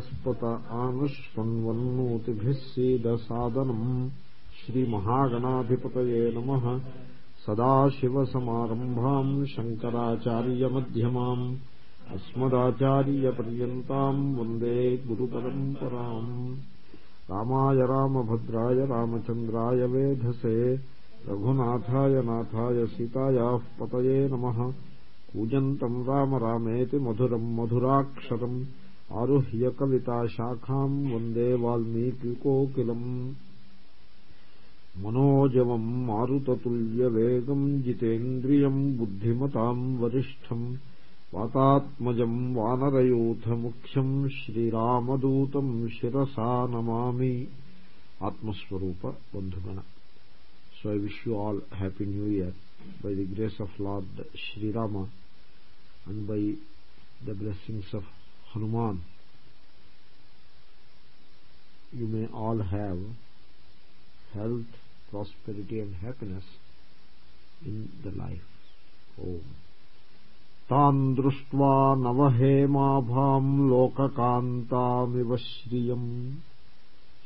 आनस्पत आनुष्वन्वन्नोतिभिः सीदसादनम् श्रीमहागणाधिपतये नमः। सदाशिवसमारम्भाम् शङ्कराचार्यमध्यमाम् अस्मदाचार्यपर्यन्ताम् वन्दे गुरुपरम्पराम्। रामाय रामभद्राय रामचन्द्राय वेधसे। रघुनाथाय नाथाय सीतायाः पतये नमः। कूजन्तम् राम रामेति मधुरम् मधुराक्षरम् आरुह्य कविताशाखाम् वन्दे वाल्मीकिकोकिलम्। मनोजवम् मारुततुल्यवेगम् जितेन्द्रियम् बुद्धिमताम् वरिष्ठम् वातात्मजम् वानरयूथमुख्यम् श्रीरामदूतम् शिरसा नमामि। आत्मस्वरूप बन्धुगण you all happy new year by the grace of lord shri rama and by the blessings of Hanuman. You may all have health prosperity and happiness in the life. Oh तान् दृष्ट्वा नवहेमाभाम् लोककान्तामिव श्रियम्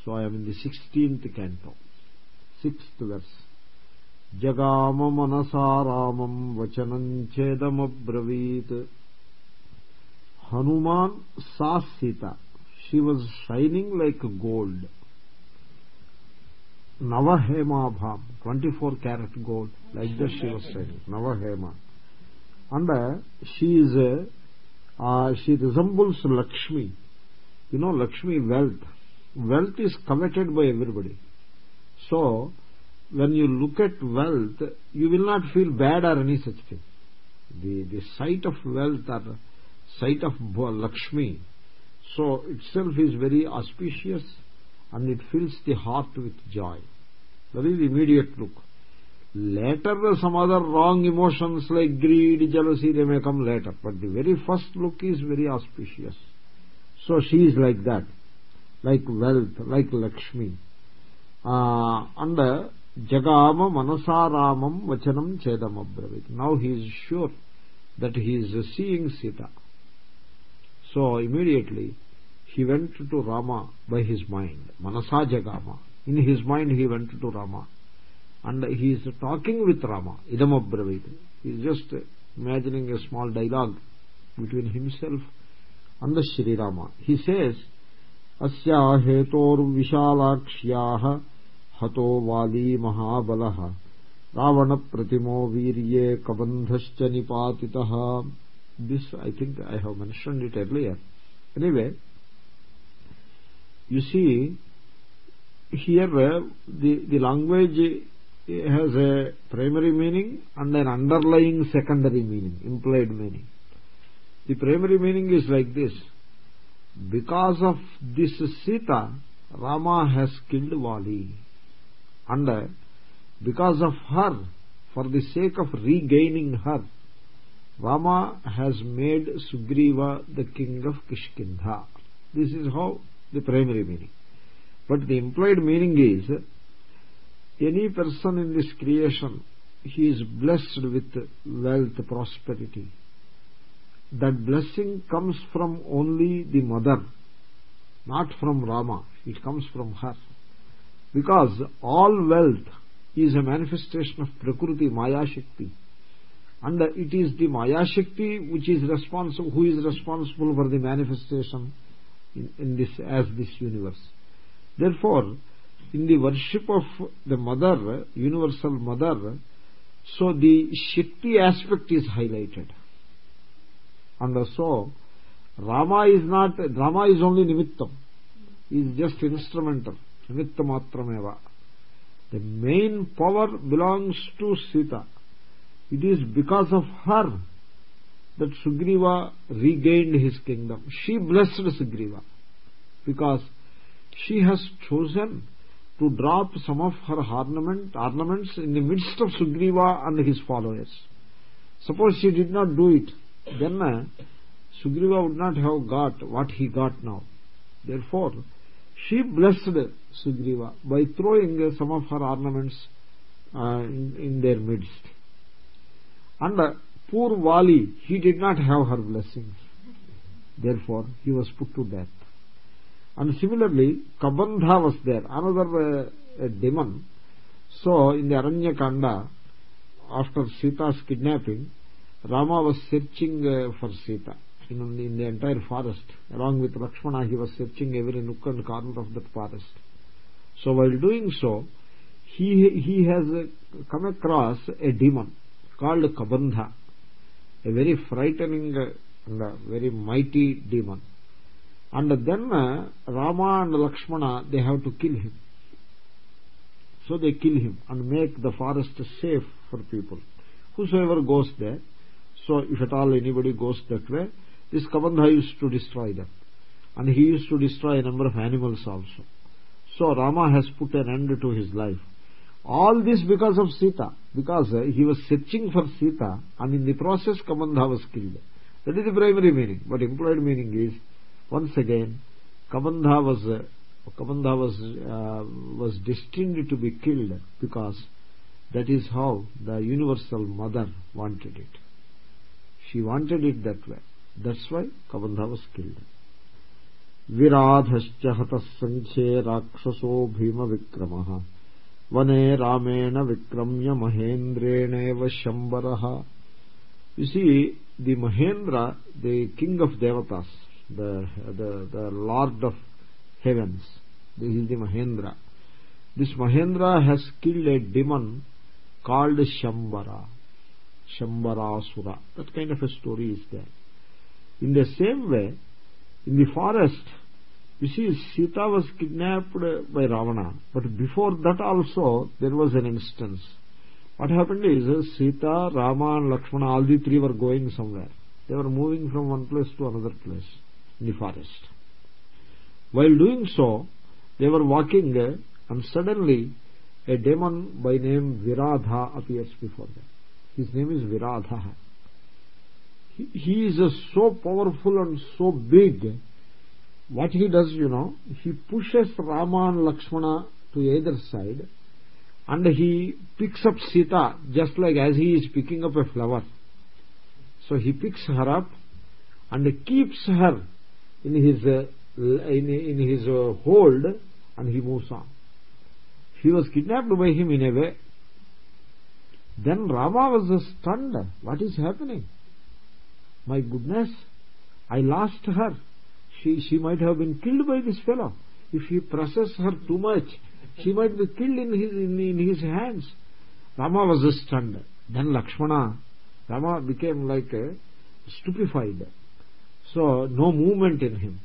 so I am in the 16th canto. Sixth verse. जगाम मनसा रामम् वचनम् चेदमब्रवीत् Hanuman saw Sita. She was shining like gold. Navahema Bham, 24 karat gold, like that she was shining. Navahema. And uh, she is, uh, she resembles Lakshmi. You know, Lakshmi, wealth. Wealth is coveted by everybody. So, when you look at wealth, you will not feel bad or any such thing. The, the sight of wealth or sight of Lakshmi. So itself is very auspicious and it fills the heart with joy. The immediate look. Later some other wrong emotions like greed jealousy they may come later. But the very first look is very auspicious. So she is like that. Like wealth like lakshmi. Uh, and uh, jagama manasaramam vachanam chedam abravit now he is sure that he is seeing sita so immediately he went to Rama by his mind, Manasa Jagama. In his mind he went to Rama. And he is talking with Rama, Idam Abravit. He is just imagining a small dialogue between himself and the Sri Rama. He says, Asya hetor vishalakshyaha hato vali mahabalaha ravana pratimo virye kabandhascha nipatitaha this i think i have mentioned it earlier. Anyway you see here uh, the the language has a primary meaning and an underlying secondary meaning implied meaning. The primary meaning is like this. Because of this sita rama has killed vali and because of her for the sake of regaining her Rama has made Sugriva the king of Kishkindha. This is how the primary meaning. But the implied meaning is any person in this creation he is blessed with wealth, prosperity. That blessing comes from only the mother, not from Rama. It comes from her. Because all wealth is a manifestation of Prakriti, Maya Shakti and it is the maya shakti which is responsible who is responsible for the manifestation in, in this as this universe. Therefore in the worship of the mother universal mother so the shakti aspect is highlighted. And so rama is not rama is only nimittam. Is just instrumental. Nimitta matrameva the main power belongs to sita it is because of her that Sugriva regained his kingdom. She blessed Sugriva because she has chosen to drop some of her ornament, ornaments in the midst of Sugriva and his followers. Suppose she did not do it, then uh, Sugriva would not have got what he got now. Therefore, she blessed Sugriva by throwing some of her ornaments uh, in, in their midst and poor Vali, he did not have her blessings. Therefore, he was put to death. and similarly kabandha was there another uh, demon so in the aranya kanda after sita's kidnapping rama was searching uh, for sita in, in the entire forest along with lakshmana he was searching every nook and corner of that forest so while doing so he he has uh, come across a demon called kabandha a very frightening and a very mighty demon. And then uh, rama and lakshmana they have to kill him. So they kill him and make the forest safe for people. Whosoever goes there so if at all anybody goes that way this kabandha used to destroy them. And he used to destroy a number of animals also. So rama has put an end to his life all this because of sita. Because uh, he was searching for sita and in the process kabandha was killed. That is the primary meaning. But implied meaning is once again kabandha was uh, kabandha was uh, was destined to be killed because that is how the universal mother wanted it. She wanted it that way. That's why kabandha was killed. विराधश्च हतः सङ्ख्ये राक्षसो वने रामेण विक्रम्य महेन्द्रेण शंबर। इसी the Mahendra the king of devata the lord of heavens this is the Mahendra this Mahendra has killed a demon called Shambara Shambarasura that kind of a story is that in the same way in the forest you see sita was kidnapped by ravana. But before that also there was an instance. What happened is sita rama and lakshmana all the three were going somewhere. They were moving from one place to another place in the forest. While doing so they were walking and suddenly a demon by name viradha appears before them. His name is viradha. He, is so powerful and so big what he does you know he pushes rama and lakshmana to either side and he picks up sita just like as he is picking up a flower. So he picks her up and keeps her in his in, his hold and he moves on. He was kidnapped by him in a way. Then rama was stunned. What is happening? My goodness i lost her she she might have been killed by this fellow. If he presses her too much she might be killed in his in, in his hands. Rama was stunned. Then lakshmana rama became like a stupefied. So no movement in him.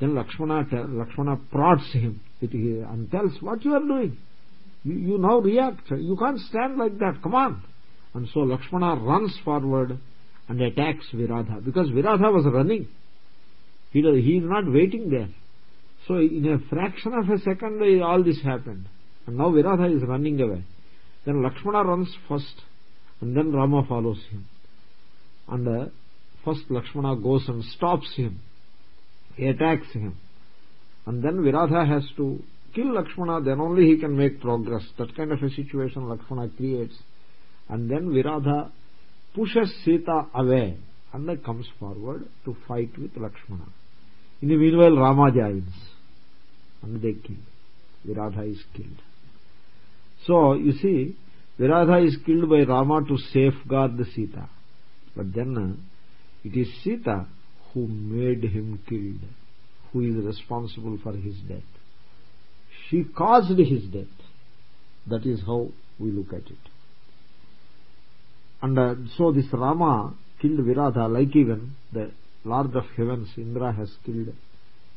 Then lakshmana lakshmana prods him and tells what you are doing? You, you now react. You can't stand like that. Come on. And so lakshmana runs forward and attacks Viradha because Viradha was running. He, he is not waiting there. So in a fraction of a second all this happened. And now Viradha is running away. Then Lakshmana runs first and then Rama follows him. And uh, first Lakshmana goes and stops him. He attacks him. And then Viradha has to kill Lakshmana, then only he can make progress. That kind of a situation Lakshmana creates. And then Viradha pushes Sita away and comes forward to fight with Lakshmana. In the meanwhile, Rama joins and they kill. Viradha is killed. So, you see, Viradha is killed by Rama to safeguard the Sita. But then it is Sita who made him killed, who is responsible for his death. She caused his death. That is how we look at it and uh, so this Rama killed Viradha like even the Lord of Heavens Indra has killed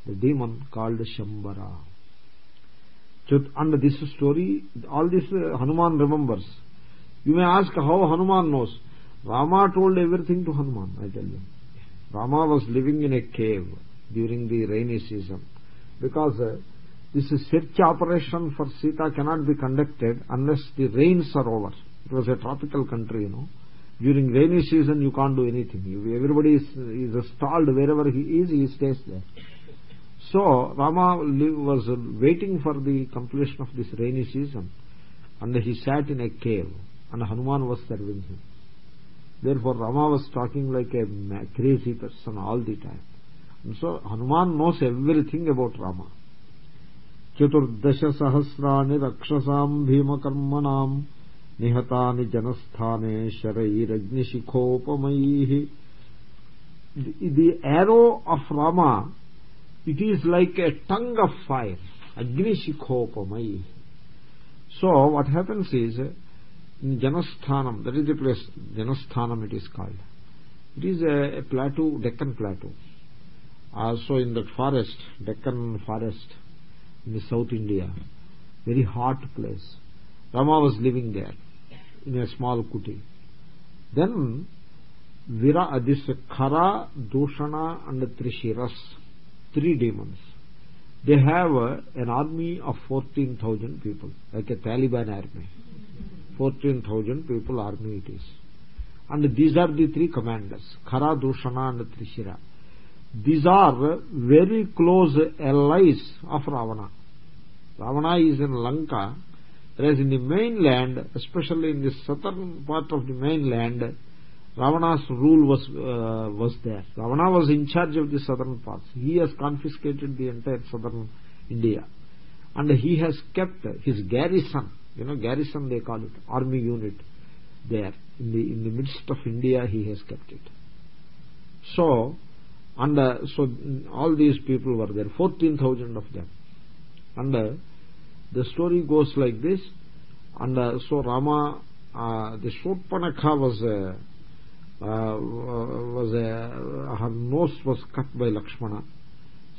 the demon called Shambara. And this story all this uh, Hanuman remembers. You may ask how Hanuman knows. Rama told everything to Hanuman I tell you. Rama was living in a cave during the rainy season. Because uh, this search operation for Sita cannot be conducted unless the rains are over. It was a tropical country you know during rainy season you can't do anything. Everybody is, is stalled wherever he is he stays there. So rama was waiting for the completion of this rainy season and he sat in a cave and hanuman was serving him. Therefore rama was talking like a crazy person all the time. And so hanuman knows everything about rama. चतुर्दश सहस्राणि रक्षसाम् भीमकर्मणाम् నిహతాని జనస్థానే శరైరగ్నిశిఖోపమై the arrow of Rama it is like a tongue of fire agnishikhopamai so what happens is in janasthanam that is the place janasthanam it is called it is a, a plateau deccan plateau also in that forest deccan forest in the south india very hot place rama was living there in a small kuti. Then vira this khara dushana and trishiras three demons. They have an army of 14000 people like a taliban army. 14000 people army it is. And these are the three commanders khara dushana and trishira. These are very close allies of Ravana. Ravana is in Lanka, whereas in the mainland, especially in the southern part of the mainland, Ravana's rule was uh, was there. Ravana was in charge of the southern parts. He has confiscated the entire southern India, and he has kept his garrison. You know, garrison they call it, army unit. There in the in the midst of India, he has kept it. So and uh, so all these people were there 14000 of them and uh, the story goes like this. And uh, so rama uh, the shurpanakha was uh, uh, was her nose was cut by lakshmana.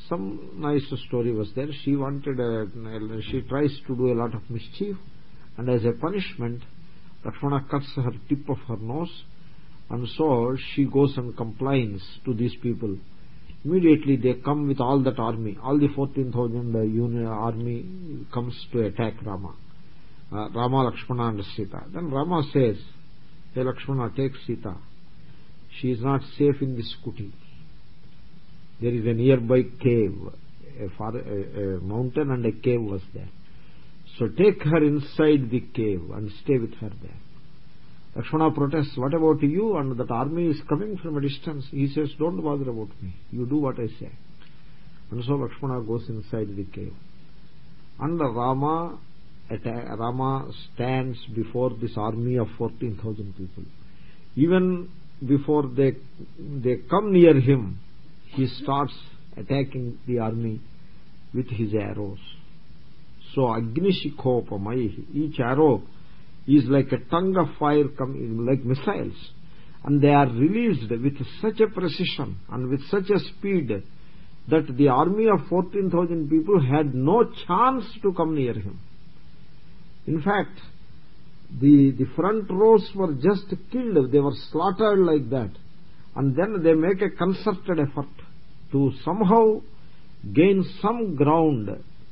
Some nice story was there. She wanted she tries to do a lot of mischief. And as a punishment lakshmana cuts her tip of her nose. And so she goes and complains to these people immediately they come with all that army. All the 14000 uh, army comes to attack rama. Uh, rama lakshmana and sita. Then rama says hey lakshmana take sita. She is not safe in this kuti there is a nearby cave. A, far, a, a mountain and a cave was there. So take her inside the cave and stay with her there Lakshmana protests, what about you? And that army is coming from a distance. He says, don't bother about me. You do what I say. And so Lakshmana goes inside the cave. And Rama, Rama stands before this army of 14,000 people. Even before they, they come near him, he starts attacking the army with his arrows. So Agnishikopamai, each arrow is like a tongue of fire coming like missiles. And they are released with such a precision and with such a speed that the army of 14000 people had no chance to come near him. In fact the the front rows were just killed. They were slaughtered like that. And then they make a concerted effort to somehow gain some ground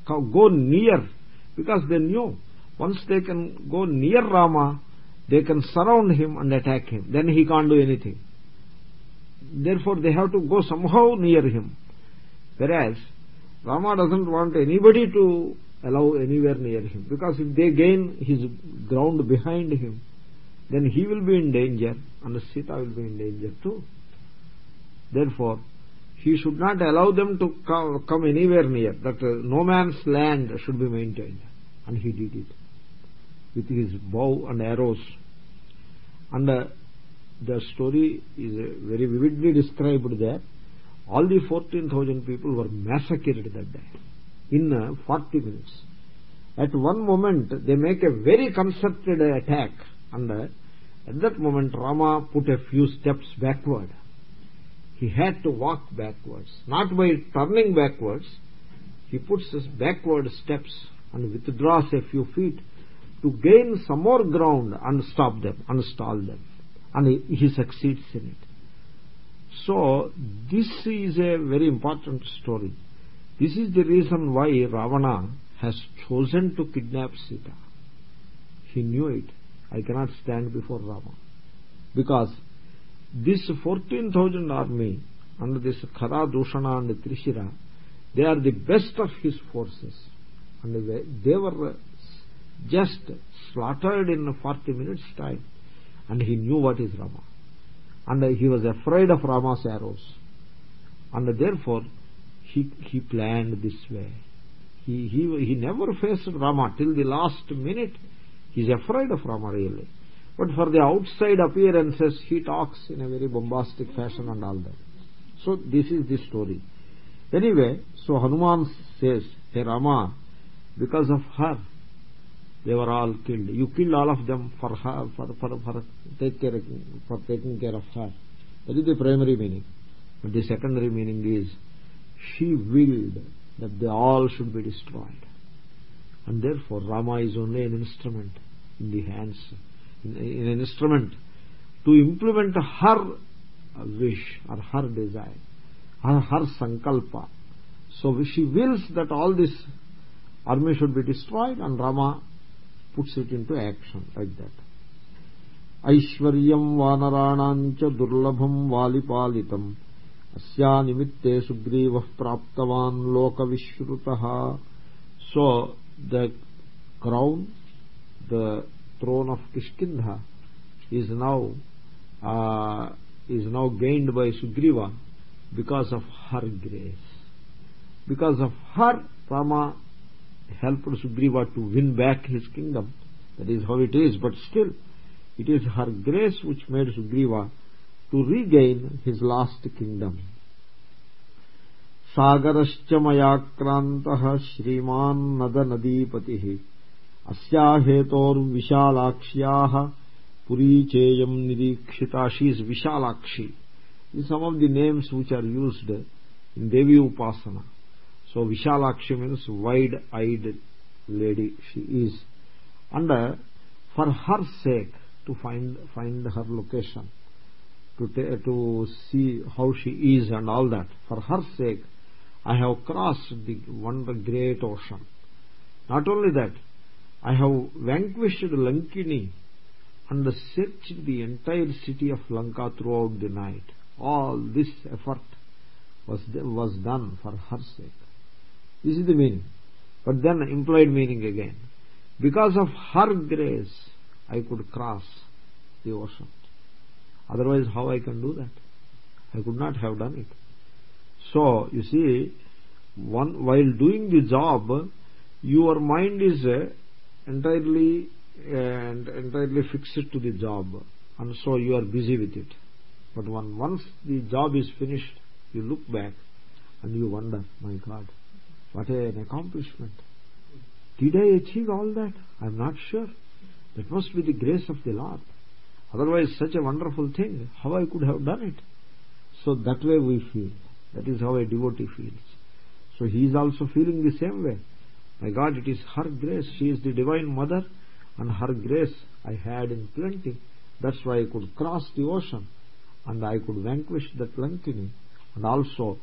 go near because they knew once they can go near rama they can surround him and attack him. Then he can't do anything. Therefore they have to go somehow near him. Whereas rama doesn't want anybody to allow anywhere near him. Because if they gain his ground behind him then he will be in danger and sita will be in danger too. Therefore he should not allow them to come anywhere near. That uh, no man's land should be maintained. And he did it with his bow and arrows. And uh, the story is uh, very vividly described there. All the 14000 people were massacred that day in uh, 40 minutes. At one moment they make a very concerted attack. And uh, at that moment rama put a few steps backward. He had to walk backwards not by turning backwards. He puts his backward steps and withdraws a few feet to gain some more ground and stop them and stall them. And he, he succeeds in it. So this is a very important story. This is the reason why ravana has chosen to kidnap sita. He knew it. I cannot stand before rama. Because this 14000 army under this khara dushana and trishira they are the best of his forces. And they were just slaughtered in 40 minutes time. And he knew what is Rama. And he was afraid of Rama's arrows. And therefore he he planned this way. He he he never faced rama till the last minute. He is afraid of rama really. But for the outside appearances he talks in a very bombastic fashion and all that. So this is the story. Anyway so hanuman says hey rama because of her they were all killed. You killed all of them for her for for, for take care for taking care of her. That is the primary meaning. But the secondary meaning is she willed that they all should be destroyed. And therefore rama is only an instrument in the hands in, in an instrument to implement her wish or her desire or her sankalpa. So she wills that all this army should be destroyed and rama puts it into action like that ऐश्वर्यं वानराणाम् च दुर्लभम् वालिपालितम् अस्या निमित्ते सुग्रीवः प्राप्तवान् लोकविश्रुतः so the crown the throne of Kishkindha is now uh, is now gained by Sugriva because of her grace because of her Rama helped Sugriva to win back his kingdom that is how it is but still it is her grace which made Sugriva to regain his lost kingdom सागरश्च मयाक्रान्तः श्रीमान् नदनदीपतिः अस्या हेतोर्विशालाक्ष्याः Puri चेयम् निरीक्षिता she is Vishalakshi some of the names which are used in Devi Upasana so Vishalakshi means wide eyed lady she is. And uh, for her sake to find find her location to to see how she is and all that for her sake i have crossed the one great ocean. Not only that i have vanquished lankini and searched the entire city of lanka throughout the night. All this effort was was done for her sake this is the meaning. But then implied meaning again. Because of her grace i could cross the ocean. Otherwise how i can do that? I could not have done it. So you see one while doing the job your mind is uh, entirely and entirely fixed to the job. And so you are busy with it. But when once the job is finished you look back and you wonder my god what an accomplishment. Did i achieve all that? I am not sure. That must be the grace of the lord. Otherwise such a wonderful thing how i could have done it? So that way we feel. That is how a devotee feels. So he is also feeling the same way. My god it is her grace. She is the divine mother and her grace i had in plenty. That's why i could cross the ocean and i could vanquish that lankini and also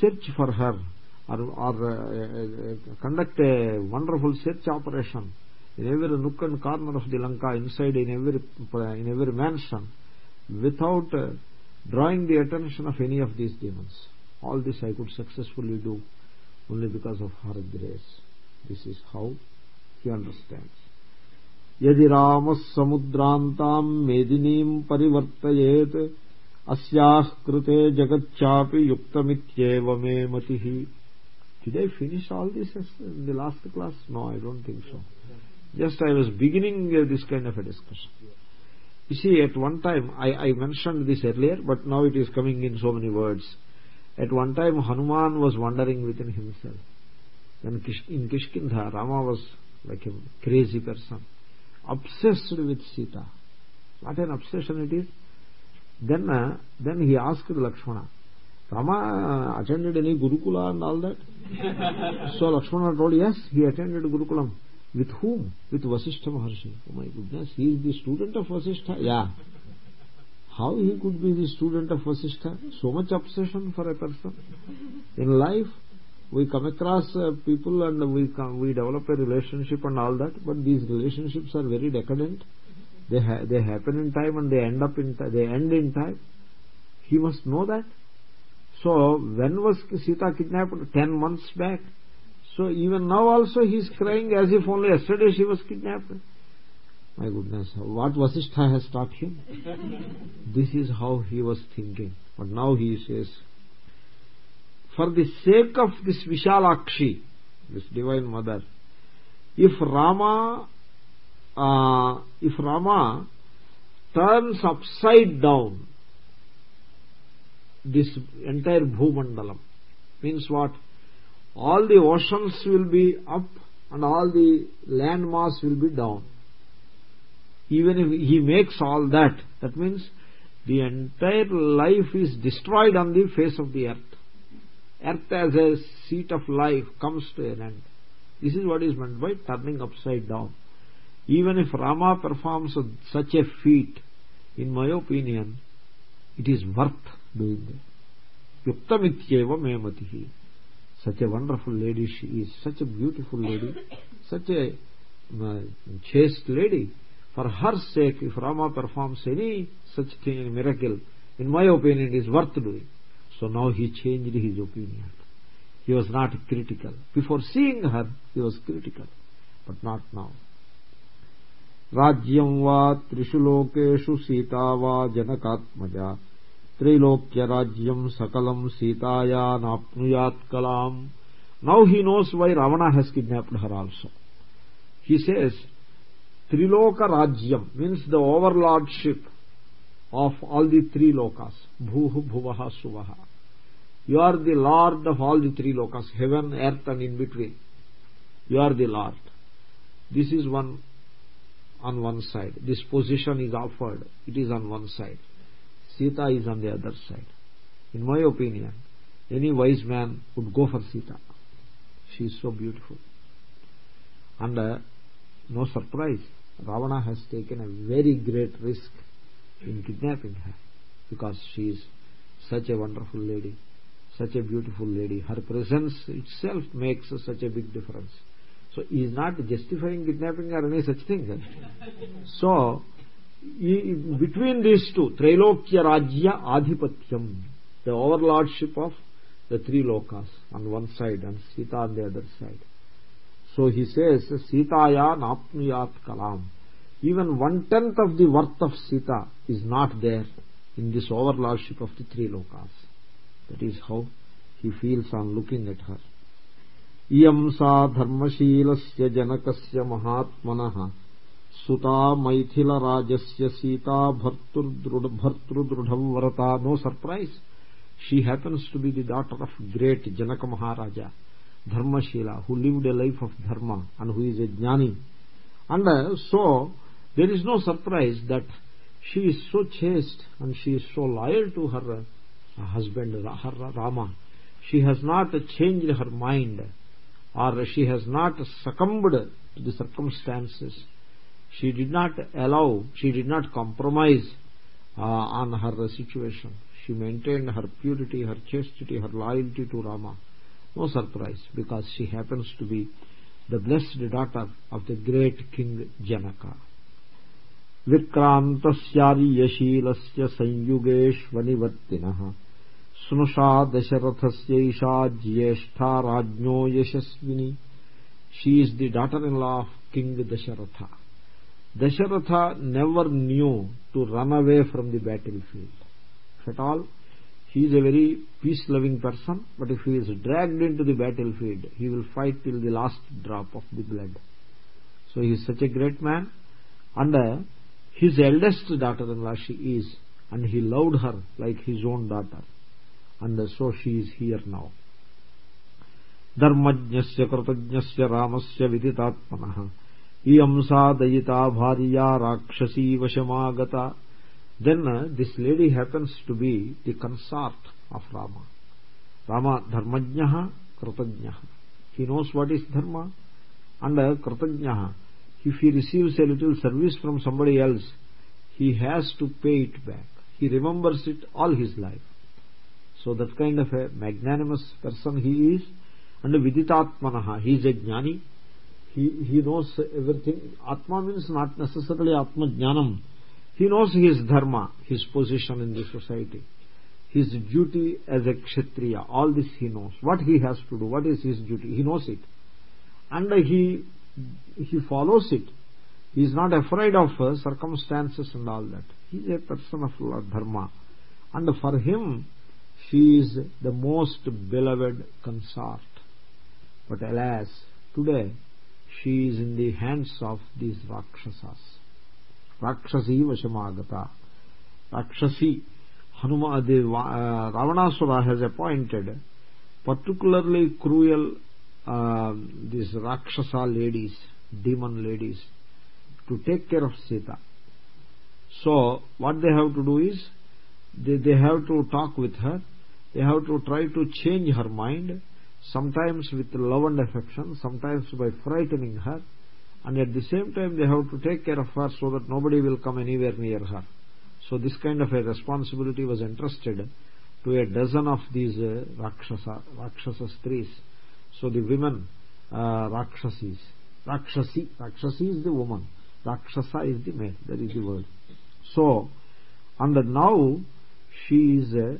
search for her or, or uh, uh, conduct a wonderful search operation in every nook and corner of the lanka inside in every in every mansion without uh, drawing the attention of any of these demons all this i could successfully do only because of her grace this is how he understands यदि रामः समुद्रान्ताम् मेदिनीम् परिवर्तयेत् अस्याः कृते जगच्चापि युक्तमित्येव मे मतिः did i finish all this in the last class? No i don't think so. Just i was beginning uh, this kind of a discussion. You see at one time i i mentioned this earlier but now it is coming in so many words. At one time hanuman was wondering within himself. Then in kishkindha rama was like a crazy person obsessed with sita. What an obsession it is. Then uh, then he asked lakshmana Rama attended any Gurukula and all that? so Lakshmana told, yes, he attended Gurukulam. With whom? With Vasishtha Maharshi. Oh my goodness, he is the student of Vasishtha? Yeah. How he could be the student of Vasishtha? So much obsession for a person. In life, we come across uh, people and we come, we develop a relationship and all that, but these relationships are very decadent. They ha they happen in time and they end up in they end in time. He must know that so when was Sita kidnapped? Ten months back. So even now also he is crying as if only yesterday she was kidnapped. My goodness, what Vasishtha has taught him? this is how he was thinking. But now he says, for the sake of this Vishalakshi, this divine mother, if Rama, uh, if Rama turns upside down this entire Bhumandalam, means what? All the oceans will be up and all the land mass will be down. Even if he makes all that, that means the entire life is destroyed on the face of the earth earth as a seat of life comes to an end this is what is meant by turning upside down even if rama performs such a feat in my opinion it is worth doing it yuktamityeva mematihi such a wonderful lady she is such a beautiful lady such a uh, chaste lady for her sake if rama performs any such thing miracle in my opinion it is worth doing so now he changed his opinion. He was not critical. Before seeing her, he was critical, but not now. राज्यं वा त्रिषु लोकेषु सीता वा जनकात्मजा त्रैलोक्यराज्यं सकलं सीताया नाप्नुयात् कलाम् now he knows why ravana has kidnapped her also he says triloka rajyam means the overlordship of all the three lokas bhuh bhuvaha suvaha you are the lord of all the three lokas heaven earth and in between you are the lord this is one on one side this position is offered it is on one side sita is on the other side. In my opinion any wise man would go for sita. She is so beautiful. And uh, no surprise ravana has taken a very great risk in kidnapping her because she is such a wonderful lady such a beautiful lady. Her presence itself makes such a big difference. So he is not justifying kidnapping or any such thing. So between these two trailokya rajya adhipatya, the overlordship of the three lokas on one side and sita on the other side. So he says sitaya napnuyat kalam. Even one tenth of the worth of sita is not there in this overlordship of the three lokas. That is how he feels on looking at her. Iyam sa dharmashilasya janakasya mahatmanah सुता मैथिलराजस्य Sita भर्तृदृढं वरता no surprise she happens to be the daughter of great janaka maharaja dharmashila who lived a life of dharma and who is a jnani and so there is no surprise that she is so chaste and she is so loyal to her uh, husband her rama she has not changed her mind or she has not succumbed to the circumstances she did not allow she did not compromise uh, on her situation she maintained her purity her chastity her loyalty to rama no surprise because she happens to be the blessed daughter of the great king janaka विक्रान्तस्यार्यशीलस्य संयुगेष्वनिवर्तिनः स्नुषा दशरथस्यैषा Jyeshtha राज्ञो Yashaswini she is the daughter-in-law of king dasharatha dasharatha never knew to run away from the battlefield if at all he is a very peace loving person but if he is dragged into the battlefield he will fight till the last drop of the blood so he is such a great man and uh, his eldest daughter-in-law she is and he loved her like his own daughter and so she is here now धर्मज्ञस्य कृतज्ञस्य रामस्य विदितात्मनः सा राक्षसी uh, be the consort of Rama. Rama dharmajnaha kritajnaha. He knows what is dharma and uh, kritajnaha if he receives a little service from somebody else he has to pay it back he remembers it all his life so that kind of a magnanimous person he is and viditatmanaha he is a jnani he he knows everything. Atma means not necessarily atma jnanam he knows his dharma his position in the society his duty as a kshatriya. All this he knows. What he has to do what is his duty he knows it. And he he follows it. He is not afraid of uh, circumstances and all that. He is a person of dharma. And for him she is the most beloved consort. But alas, today she is in the hands of these Rakshasas. Rakshasi Vashamagata. Rakshasi, Hanuma, the, uh, Ravanasura has appointed particularly cruel uh, these Rakshasa ladies, demon ladies, to take care of Sita. So, what they have to do is, they, they have to talk with her, they have to try to change her mind, sometimes with love and affection, sometimes by frightening her, and at the same time they have to take care of her so that nobody will come anywhere near her. So this kind of a responsibility was entrusted to a dozen of these uh, Rakshasa, Rakshasa strees. So the women, uh, Rakshasis, Rakshasi, Rakshasi is the woman, Rakshasa is the male, that is the word. So, and now she is uh,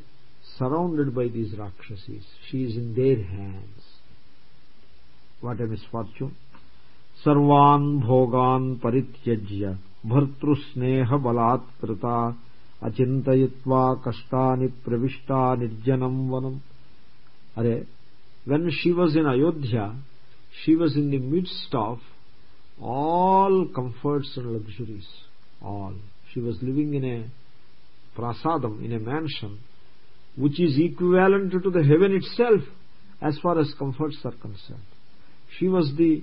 surrounded by these Rakshasis. She is in their hands. What a misfortune. Sarvan bhogan parityajya bhartrusneha balatkrita achintayitva kastani pravishta nirjanam vanam. Are, when she was in Ayodhya, she was in the midst of all comforts and luxuries. All. She was living in a prasadam, in a mansion, which is equivalent to the heaven itself as far as comforts are concerned. She was the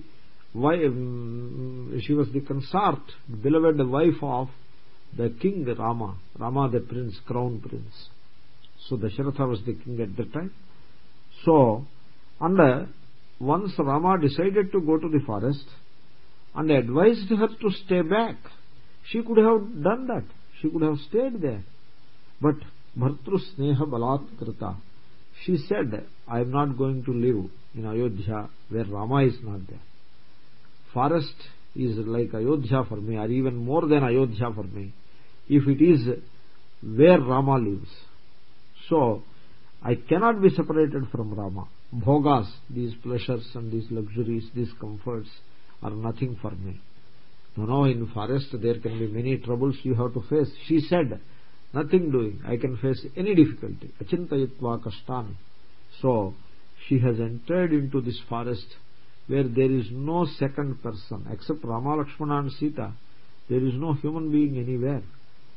she was the consort, beloved wife of the king Rama, Rama the prince, crown prince. So Dasharatha was the king at that time. So, and uh, once Rama decided to go to the forest and advised her to stay back, she could have done that. She could have stayed there. But Bhartru Sneha Balatkrita, she said, I am not going to live in Ayodhya where Rama is not there. Forest is like Ayodhya for me, or even more than Ayodhya for me, if it is where Rama lives. So, I cannot be separated from Rama. Bhogas, these pleasures and these luxuries, these comforts are nothing for me. No, no, in forest there can be many troubles you have to face. She said, nothing doing, I can face any difficulty. Achintayatva kashtani. So, she has entered into this forest where there is no second person except Rama, Lakshmana and Sita. There is no human being anywhere.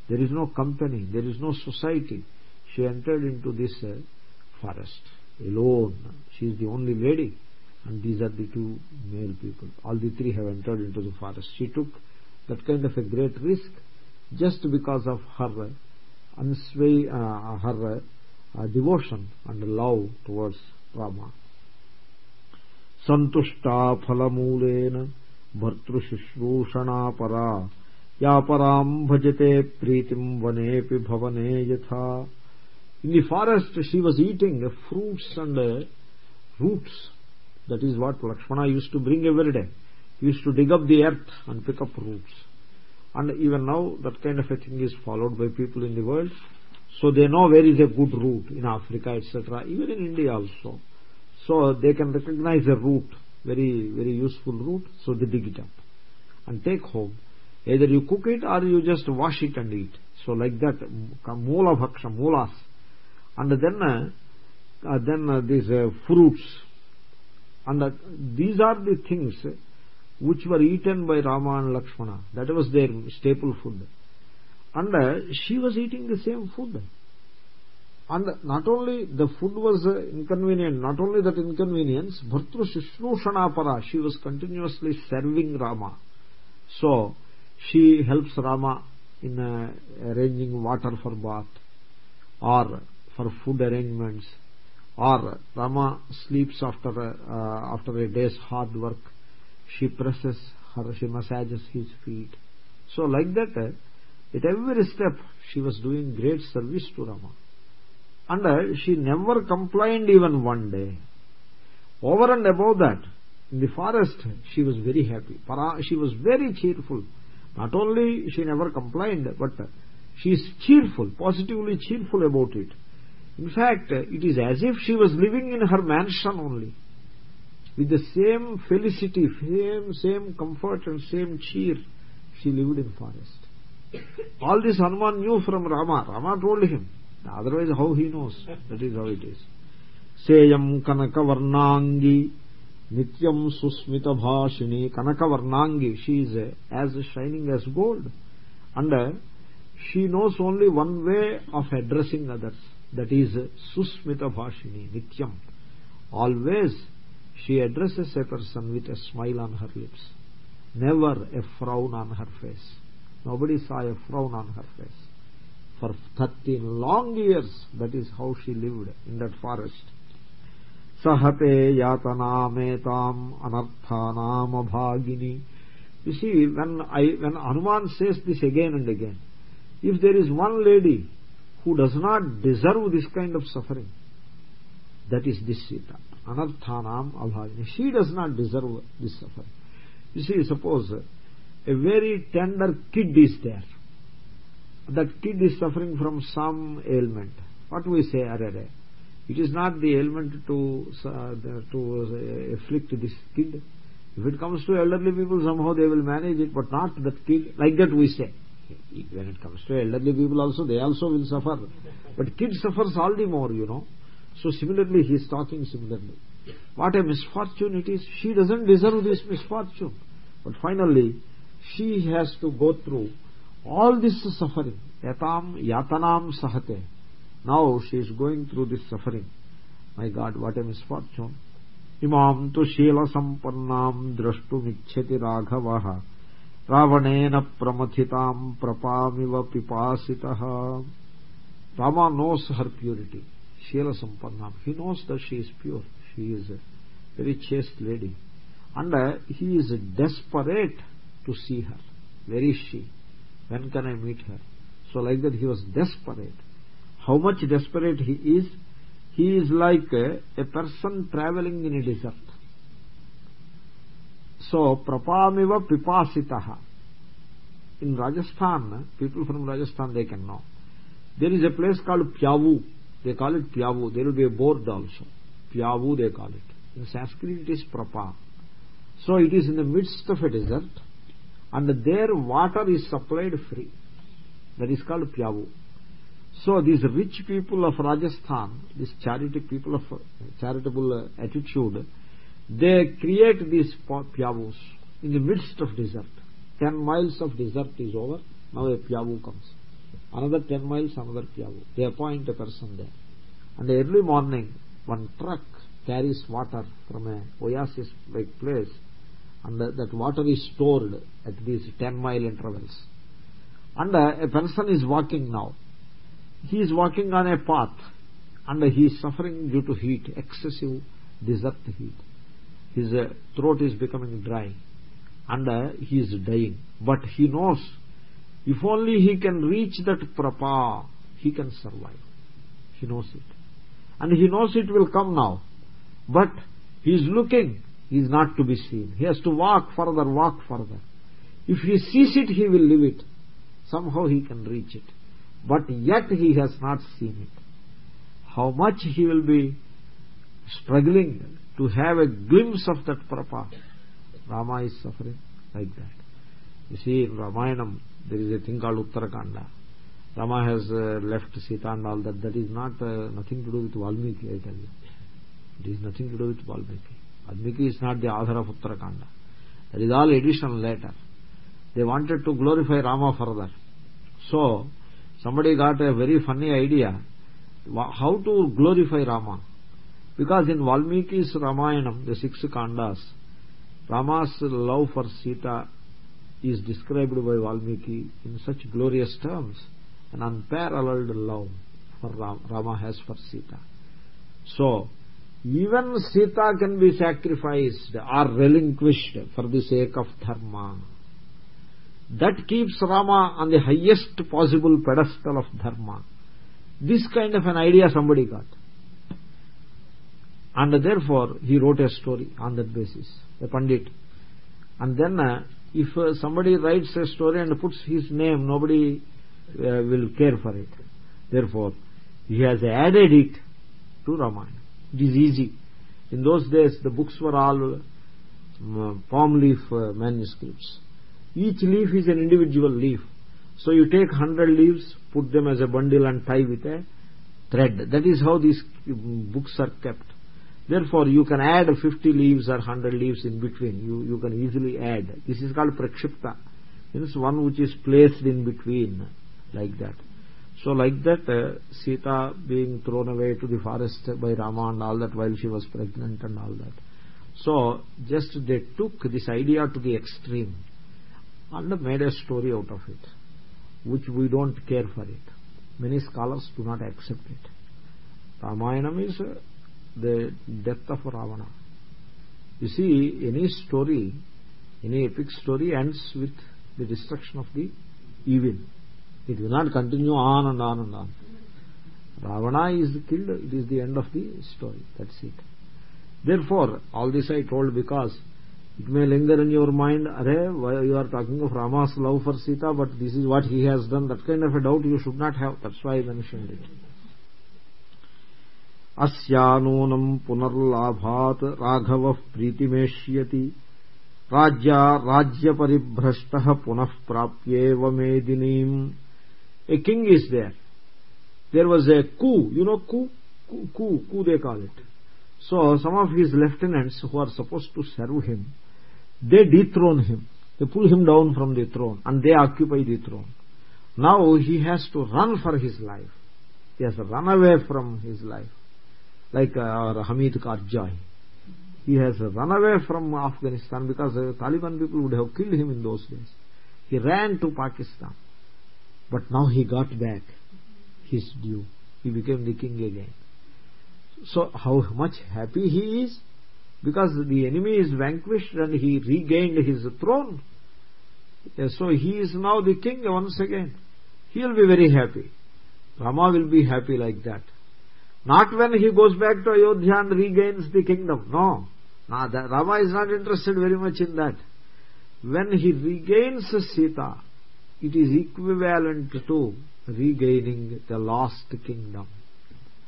There is no company. There is no society. She entered into this uh, forest alone. She is the only lady and these are the two male people. All the three have entered into the forest. She took that kind of a great risk just because of her unsway, uh, her uh, devotion and love towards Rama. Santushta phalamulena bhartrushishrusana para ya param bhajate pritim vanepi bhavane yatha In the forest she was eating fruits and uh, roots. That is what Lakshmana used to bring every day. He used to dig up the earth and pick up roots. And even now that kind of a thing is followed by people in the world. So they know where is a good root in Africa, etc. Even in India also. So they can recognize a root, very, very useful root, so they dig it up and take home. Either you cook it or you just wash it and eat. So like that, mula bhaksha, mulas. And then, uh, uh, then uh, these uh, fruits, and that, these are the things which were eaten by Rama and Lakshmana. That was their staple food. And uh, she was eating the same food. And not only the food was uh, inconvenient, not only that inconvenience, Bhartru Shishrushana she was continuously serving Rama. So, she helps Rama in uh, arranging water for bath or for food arrangements or Rama sleeps after uh, after a day's hard work she presses her she massages his feet. So like that uh, at every step she was doing great service to Rama. And uh, she never complained even one day. Over and above that in the forest she was very happy. She was very cheerful. Not only she never complained but she is cheerful positively cheerful about it. In fact, it is as if she was living in her mansion only, with the same felicity, same, same comfort and same cheer she lived in forest. All this Hanuman knew from Rama. Rama told him. otherwise how he knows that is how it is seyam kanaka varnangi nityam susmita bhashini kanaka varnangi she is uh, as shining as gold and uh, she knows only one way of addressing others that is susmita bhashini nityam always she addresses a person with a smile on her lips. Never a frown on her face. Nobody saw a frown on her face. For 13 long years that is how she lived in that forest. Anarthanam bhagini. You see when i when hanuman says this again and again if there is one lady who does not deserve this kind of suffering that is this sita anarthanam abhagini she does not deserve this suffering you see suppose a very tender kid is there. That kid is suffering from some ailment. What we say arare it is not the ailment to uh, to uh, afflict this kid. If it comes to elderly people somehow they will manage it but not that kid. Like that we say. When it comes to elderly people also they also will suffer. But kid suffers all the more you know so similarly he is talking similarly what a misfortune it is she doesn't deserve this misfortune but finally she has to go through all this suffering yatam yatanam sahate now she is going through this suffering my god what a misfortune imam tu shila sampannam drashtumicchati raghavah ravanena pramathitam prapamiva pipasitah rama knows her purity shila sampannam. He knows that she is pure. She is a very chaste lady. And uh, he is desperate to see her. Where is she? When can i meet her? So like that he was desperate. How much desperate he is? He is like a, a person traveling in a desert. So prapamiva pipasitaha. In rajasthan people from rajasthan they can know. There is a place called pyavu they call it pyavu there will be a board also. Pyavu they call it. In sanskrit it is prapa. So it is in the midst of a desert and there water is supplied free. That is called pyavu so these rich people of rajasthan these charity people of charitable attitude they create these pyavus in the midst of desert. 10 miles of desert is over. Now a pyavu comes another 10 miles another pyavu they appoint a person there. And early morning one truck carries water from a oasis like place and that water is stored at these 10 mile intervals. And a person is walking now. He is walking on a path and he is suffering due to heat excessive desert heat. His uh, throat is becoming dry and uh, he is dying. But he knows if only he can reach that prapa he can survive. He knows it. And he knows it will come now. But he is looking he is not to be seen. He has to walk further walk further. If he sees it he will leave it. Somehow he can reach it. But yet he has not seen it. How much he will be struggling to have a glimpse of that prapa rama is suffering like that. You see in ramayanam there is a thing called uttarakanda rama has uh, left sita and all that. That is not uh, nothing to do with valmiki i tell you. It is nothing to do with valmiki. Valmiki is not the author of uttarakanda that is all additional later. They wanted to glorify rama further. So somebody got a very funny idea. How to glorify rama? Because in valmiki's ramayanam the six kandas rama's love for sita is described by valmiki in such glorious terms an unparalleled love for rama has for sita. So even sita can be sacrificed or relinquished for the sake of dharma. That keeps rama on the highest possible pedestal of dharma. This kind of an idea somebody got. And therefore he wrote a story on that basis a pandit. And then uh, if uh, somebody writes a story and puts his name nobody uh, will care for it. Therefore he has added it to ramayana. It is easy. In those days the books were all um, palm leaf uh, manuscripts. Each leaf is an individual leaf. So you take 100 leaves put them as a bundle and tie with a thread. That is how these books are kept therefore you can add 50 leaves or 100 leaves in between. You you can easily add. This is called prakshipta means one which is placed in between like that. So like that uh, sita being thrown away to the forest by rama and all that while she was pregnant and all that. So just they took this idea to the extreme and made a story out of it which we don't care for it. Many scholars do not accept it. Ramayanam is the death of ravana. You see any story any epic story ends with the destruction of the evil. It will not continue on and on and on. Ravana is killed it is the end of the story. That's it. Therefore all this i told because it may linger in your mind are why you are talking of rama's love for sita but this is what he has done. That kind of a doubt you should not have. That's why i mentioned it अस्यानूनम् पुनर्लाभात् राघवः प्रीतिमेष्यति। राज्या राज्यपरिभ्रष्टः पुनः प्राप्य मेदिनीम्। A king is there there was a coup you know coup coup coup they call it so some of his lieutenants who are supposed to serve him they dethrone him they pull him down from the throne and they occupy the throne now he has to run for his life he has run away from his life like uh, our Hamid Karzai he has run away from Afghanistan because the Taliban people would have killed him in those days. He ran to Pakistan. But now he got back his due. He became the king again. So how much happy he is because the enemy is vanquished and he regained his throne. So he is now the king once again. He will be very happy. Rama will be happy like that not when he goes back to ayodhya and regains the kingdom. No. No rama is not interested very much in that. When he regains sita it is equivalent to regaining the lost kingdom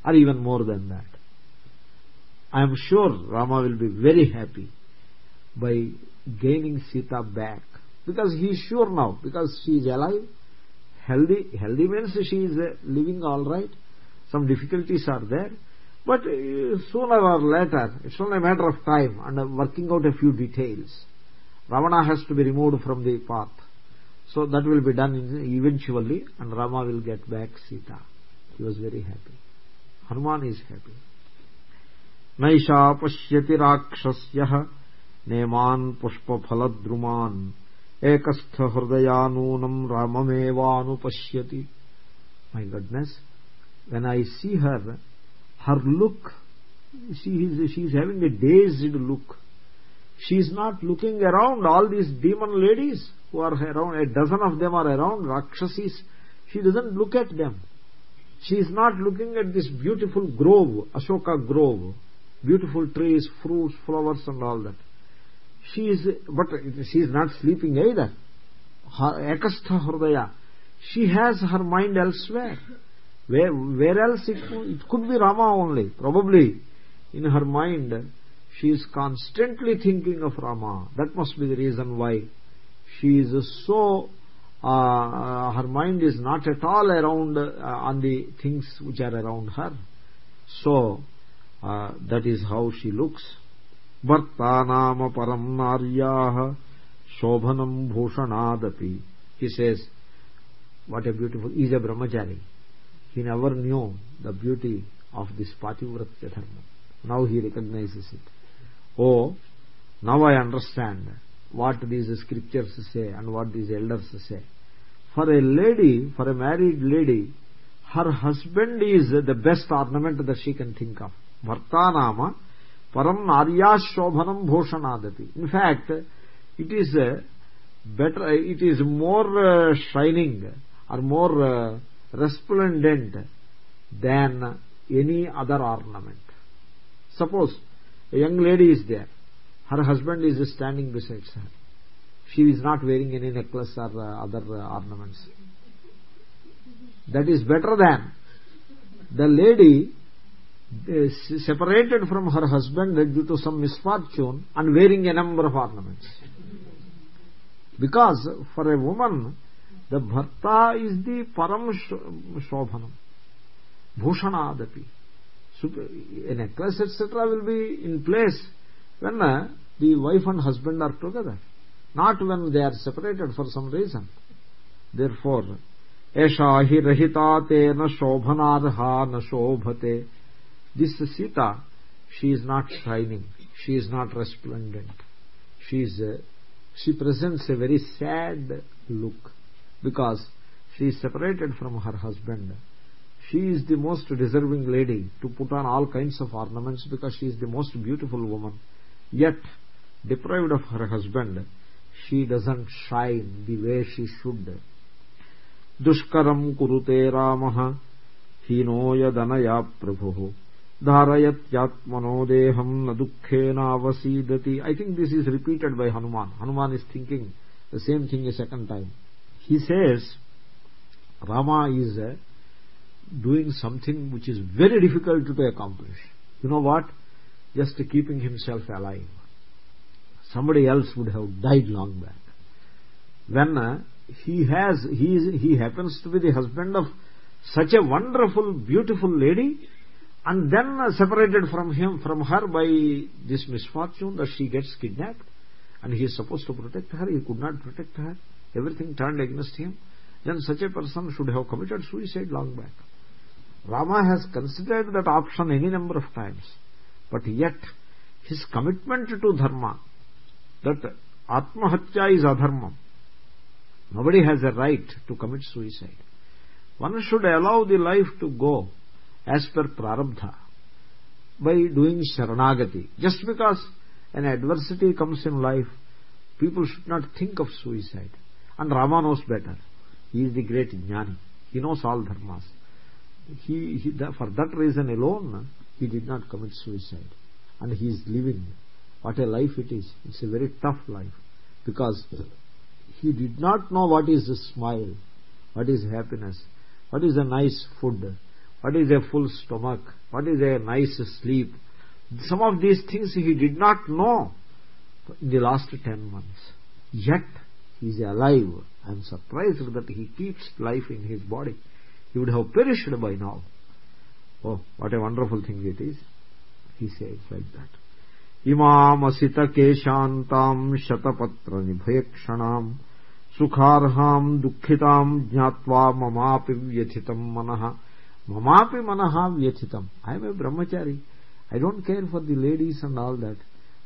or even more than that. I am sure rama will be very happy by gaining sita back because he is sure now because she is alive. Healthy healthy means she is uh, living all right some difficulties are there but uh, sooner or later it's only a matter of time and uh, working out a few details ravana has to be removed from the path so that will be done eventually and rama will get back sita he was very happy hanuman is happy नैषा पश्यति राक्षस्यः नेमान् पुष्पफलद्रुमान् एकस्थहृदयानूनम् राममेवानुपश्यति my goodness when i see her her look she is she is having a dazed look. She is not looking around. All these demon ladies who are around a dozen of them are around rakshasis she doesn't look at them. She is not looking at this beautiful grove ashoka grove. Beautiful trees fruits flowers and all that. She is but she is not sleeping either. Ekastha hridaya. She has her mind elsewhere where where else it could, it could be rama only probably. In her mind she is constantly thinking of rama. That must be the reason why she is so uh, her mind is not at all around uh, on the things which are around her. So uh, that is how she looks. Varta nama param naryah shobhanam bhushanadapi. He says what a beautiful is a brahmachari he never knew the beauty of this pativratya dharma. Now he recognizes it. Oh now i understand what these scriptures say and what these elders say. For a lady for a married lady her husband is the best ornament that she can think of. Vartanama param naryashobhanam bhushanadapi in fact it is better it is more uh, shining or more uh, resplendent than any other ornament. Suppose a young lady is there. Her husband is standing beside her. She is not wearing any necklace or uh, other ornaments. That is better than the lady separated from her husband due to some misfortune and wearing a number of ornaments. Because for a woman when uh, the wife and husband are together not when they are separated for some reason therefore esha hi rahita te na shobhanarha na shobhate this sita she is not shining she is not resplendent she is uh, she presents a very sad look because she is separated from her husband. She is the most deserving lady to put on all kinds of ornaments because she is the most beautiful woman. Yet deprived of her husband she doesn't shine the way she should. Dushkaram kurute ramah హీనోయదనయా ప్రభు ధారయత్యాత్మనో Na న దుఃఖేనావసీదతి I think this is repeated by Hanuman. Hanuman is thinking the same thing a second time he says rama is uh, doing something which is very difficult to accomplish. You know what? Just keeping himself alive. Somebody else would have died long back. When uh, he has he is, he happens to be the husband of such a wonderful beautiful lady and then uh, separated from him from her by this misfortune that she gets kidnapped and he is supposed to protect her. He could not protect her everything turned against him. Then such a person should have committed suicide long back. Rama has considered that option any number of times but yet his commitment to dharma that atmahatya is adharma nobody has a right to commit suicide. One should allow the life to go as per prarabdha by doing sharanagati. Just because an adversity comes in life people should not think of suicide and rama knows better. He is the great jnani. He knows all dharmas. He, he for that reason alone he did not commit suicide. And he is living. What a life it is. It's a very tough life. Because he did not know what is a smile what is happiness what is a nice food what is a full stomach what is a nice sleep. Some of these things he did not know in the last 10 months. Yet he is alive i am surprised that he keeps life in his body he would have perished by now oh what a wonderful thing it is he says like that इमामसित केशान्ताम् शतपत्रनिभयक्षणाम् सुखार्हाम् दुःखिताम् ज्ञात्वा ममापि व्यथितम् मनः mamapi manaha vyathitam i am a brahmachari i don't care for the ladies and all that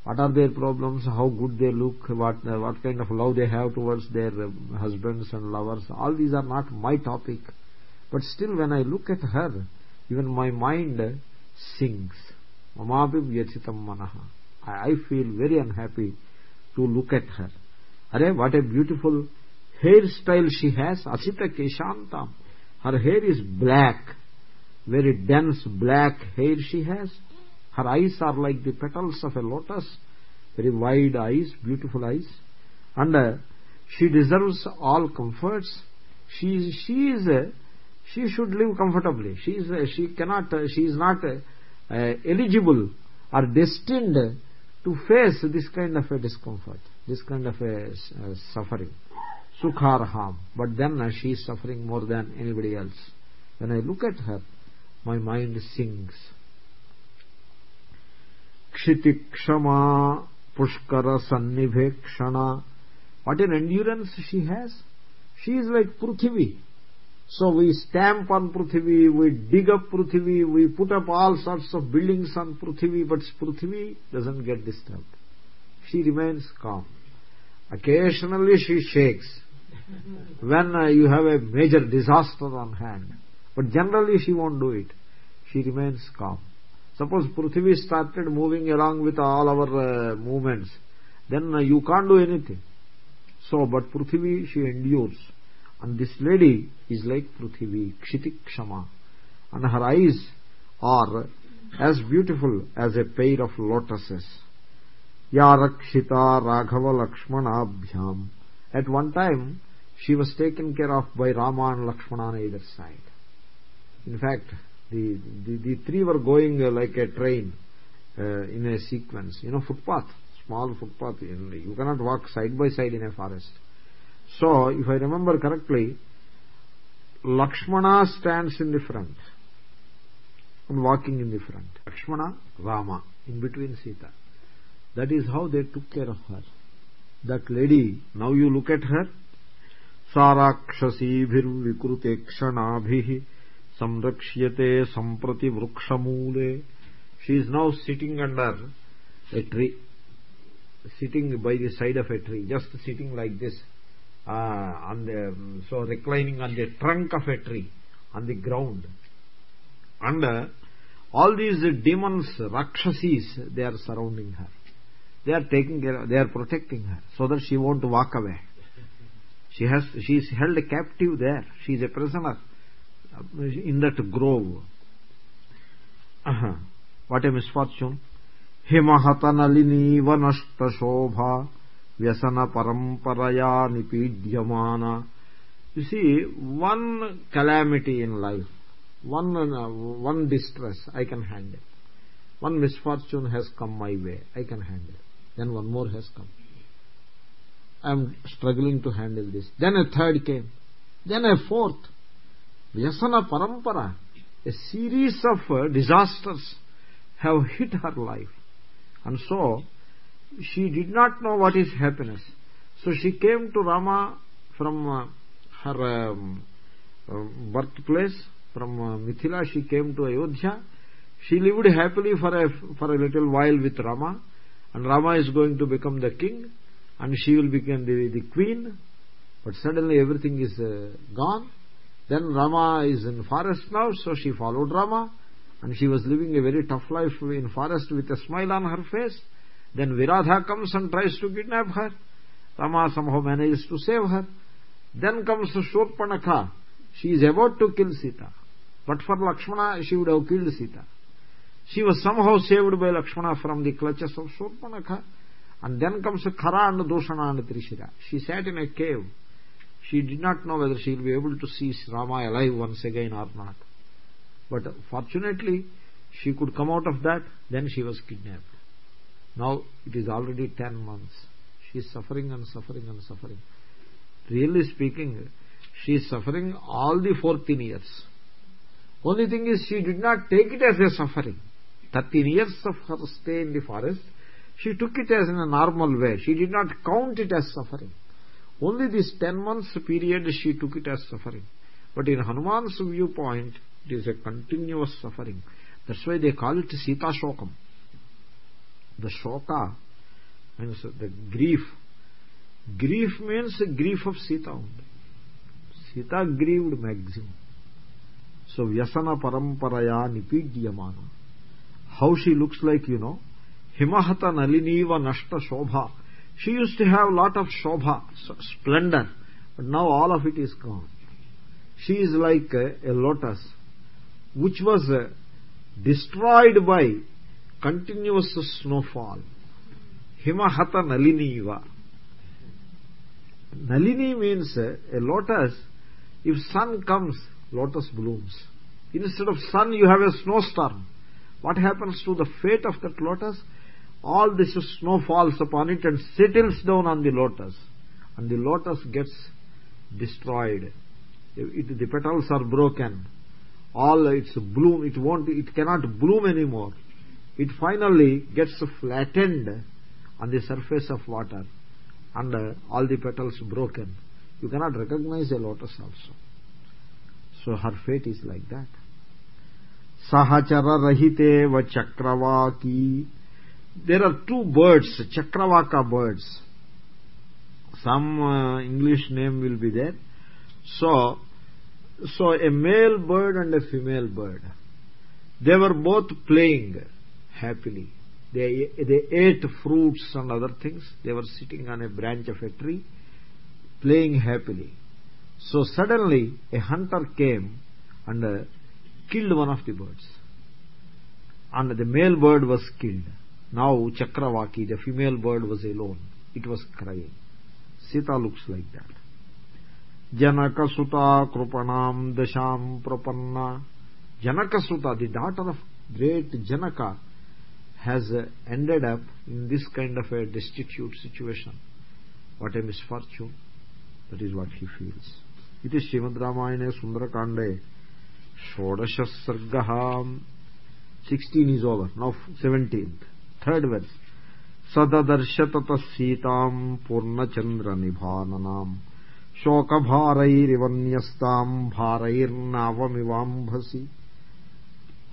what are their problems? How good they look? What what kind of love they have towards their um, husbands and lovers? All these are not my topic. But still when i look at her even my mind sings mamapi vyathitam manaha. I, feel very unhappy to look at her. Are what a beautiful hairstyle she has. Asita keshantam. Her hair is black. Very dense black hair she has her eyes are like the petals of a lotus very wide eyes beautiful eyes. And uh, she deserves all comforts. She is she is uh, she should live comfortably. She is uh, she cannot uh, she is not uh, uh, eligible or destined to face this kind of a discomfort this kind of a suffering. Harm but then she is suffering more than anybody else. When i look at her my mind sings kshitikshama pushkara sannivekshana what an endurance she has. She is like prithvi. So we stamp on prithvi we dig up prithvi we put up all sorts of buildings on prithvi but prithvi doesn't get disturbed. She remains calm. Occasionally she shakes when uh, you have a major disaster on hand but generally she won't do it. She remains calm suppose prithvi started moving along with all our uh, movements then uh, you can't do anything. So but prithvi she endures. And this lady is like prithvi kshitikshama and her eyes are as beautiful as a pair of lotuses. Ya rakshita raghava lakshmanabhyam at one time she was taken care of by rama and lakshmana on either side. In fact the the, the three were going uh, like a train uh, in a sequence you know footpath small footpath you cannot walk side by side in a forest so if i remember correctly lakshmana stands in the front and walking in the front lakshmana rama in between sita that is how they took care of her that lady now you look at her साराक्षसीभिर्विकृते samrakshyate samprati vrikshamoole she is now sitting under a tree sitting by the side of a tree just sitting like this uh, on the um, so reclining on the trunk of a tree on the ground. And uh, all these demons rakshasis they are surrounding her. They are taking care they are protecting her so that she won't walk away. She has she is held captive there. She is a prisoner in that grove uh -huh. what a misfortune हिमहतनलिनीव नष्टशोभा व्यसन परम्परया निपीड्यमाना you see one calamity in life one uh, one distress i can handle one misfortune has come my way i can handle then one more has come i am struggling to handle this then a third came then a fourth vyasana parampara a series of uh, disasters have hit her life. And so she did not know what is happiness. So she came to rama from uh, her um, uh, birthplace from uh, mithila. She came to ayodhya. She lived happily for a for a little while with rama. And Rama is going to become the king and she will become the, the queen. But suddenly everything is gone then Rama is in forest now so she followed Rama. And she was living a very tough life in forest with a smile on her face. Then Viradha comes and tries to kidnap her. Rama somehow manages to save her. Then comes Shurpanakha she is about to kill Sita. But for Lakshmana she would have killed Sita. She was somehow saved by Lakshmana from the clutches of Surpanakha. And then comes Khara and Dushana and Trishira. She sat in a cave. She did not know whether she will be able to see Rama alive once again or not. But fortunately, she could come out of that. Then she was kidnapped. Now it is already ten months. She is suffering and suffering and suffering. Really speaking, she is suffering all the fourteen years. Only thing is she did not take it as a suffering 13 years of her stay in the forest she took it as in a normal way she did not count it as suffering only this 10 months period she took it as suffering. But in hanuman's viewpoint it is a continuous suffering. That's why they call it sita shokam. The shoka means the grief. Grief means grief of sita only. Sita grieved maximum. So vyasana paramparaya nipidyamana how she looks like you know? Himahata naliniva nashta shobha she used to have lot of shobha splendor. But now all of it is gone. She is like a, lotus which was uh, destroyed by continuous snowfall. Himahata naliniva. Nalini means uh, a lotus. If sun comes lotus blooms. Instead of sun you have a snowstorm. What happens to the fate of that lotus all this snow falls upon it and settles down on the lotus. And the lotus gets destroyed. It, the petals are broken. All its bloom it won't it cannot bloom anymore. It finally gets flattened on the surface of water. And uh, all the petals broken. You cannot recognize a lotus also. So her fate is like that. Rahite va chakravaki there are two birds chakravaka birds some uh, english name will be there. So so a male bird and a female bird they were both playing happily. They they ate fruits and other things. They were sitting on a branch of a tree playing happily. So suddenly a hunter came and uh, killed one of the birds. And the male bird was killed now Chakravaki, the female bird, was alone. It was crying. Sita looks like that. Janakasuta Krupanam Dasham Prapanna Janakasuta, the daughter of great Janaka, has ended up in this kind of a destitute situation. What a misfortune. That is what he feels. It is Srimad Ramayana Sundarakande Shodasha Sargaha 16 is over, now 17th. Third verse सददर्शत सीताम पूर्णचंद्र निभाननाम शोक भारैरिवन्यस्ताम भारैर्नावमिवांभसी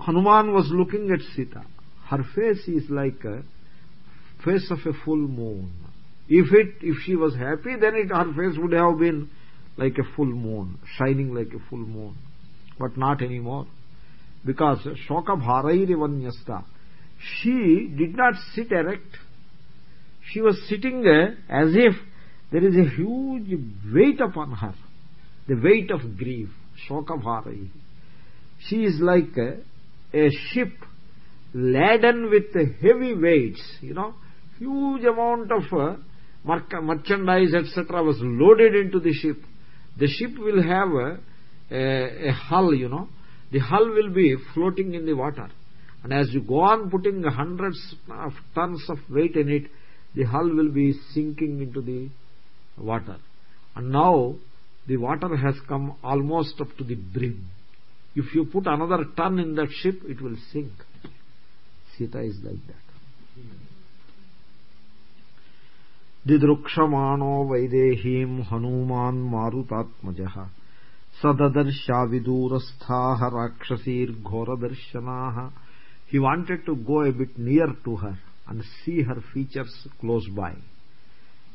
Hanuman was looking at Sita her face is like face of a full moon if it if she was happy then it her face would have been like a full moon shining like a full moon but not any more because शोक भारैरिवन्यस्ता She did not sit erect. She was sitting uh, as if there is a huge weight upon her. The weight of grief shokabharai she is like a, a ship laden with heavy weights you know. Huge amount of uh, merchandise etc was loaded into the ship. The ship will have a, a, a hull you know. The hull will be floating in the water and as you go on putting hundreds of tons of weight in it the hull will be sinking into the water and now the water has come almost up to the brim if you put another ton in that ship it will sink sita is like that दिदृक्षमाणो वैदेहीम् Hanuman मारुतात्मजः सददर्शा विदूरस्थाः राक्षसीर्घोरदर्शनाः he wanted to go a bit near to her and see her features close by.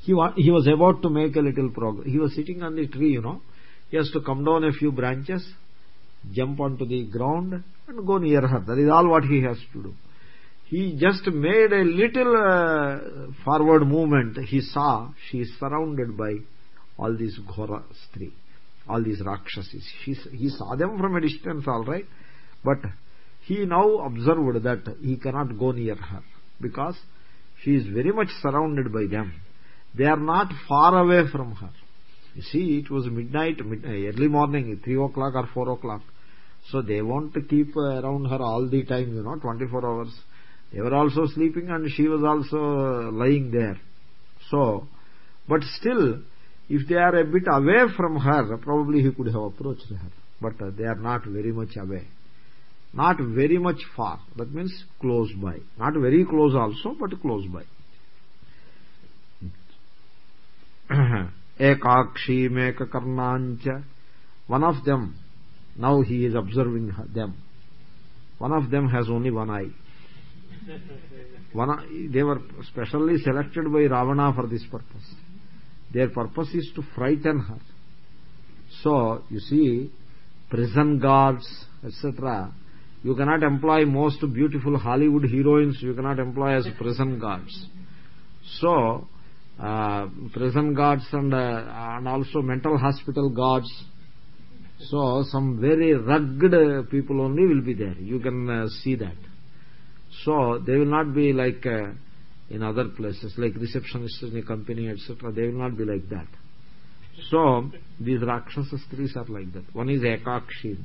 He, he was about to make a little progress. He was sitting on the tree you know. He has to come down a few branches jump onto the ground and go near her. That is all what he has to do. He just made a little uh, forward movement. He saw she is surrounded by all these ghora stri all these rakshasis he, he saw them from a distance all right. But he now observed that he cannot go near her because she is very much surrounded by them. They are not far away from her. You see it was midnight, midnight uh, early morning 3 o'clock or 4 o'clock. So they want to keep around her all the time you know 24 hours. They were also sleeping and she was also lying there. So but still if they are a bit away from her probably he could have approached her. But uh, they are not very much away not very much far. That means close by. Not very close also but close by. Ekakshim ekakarnancha one of them now he is observing them. One of them has only one eye. One they were specially selected by ravana for this purpose. Their purpose is to frighten her. So you see prison guards etc you cannot employ most beautiful hollywood heroines. You cannot employ as prison guards. So uh, prison guards and uh, and also mental hospital guards. So some very rugged people only will be there. You can uh, see that. So they will not be like uh, in other places like receptionists in a company etc they will not be like that. So these rakshasa strees are like that. One is ekakshi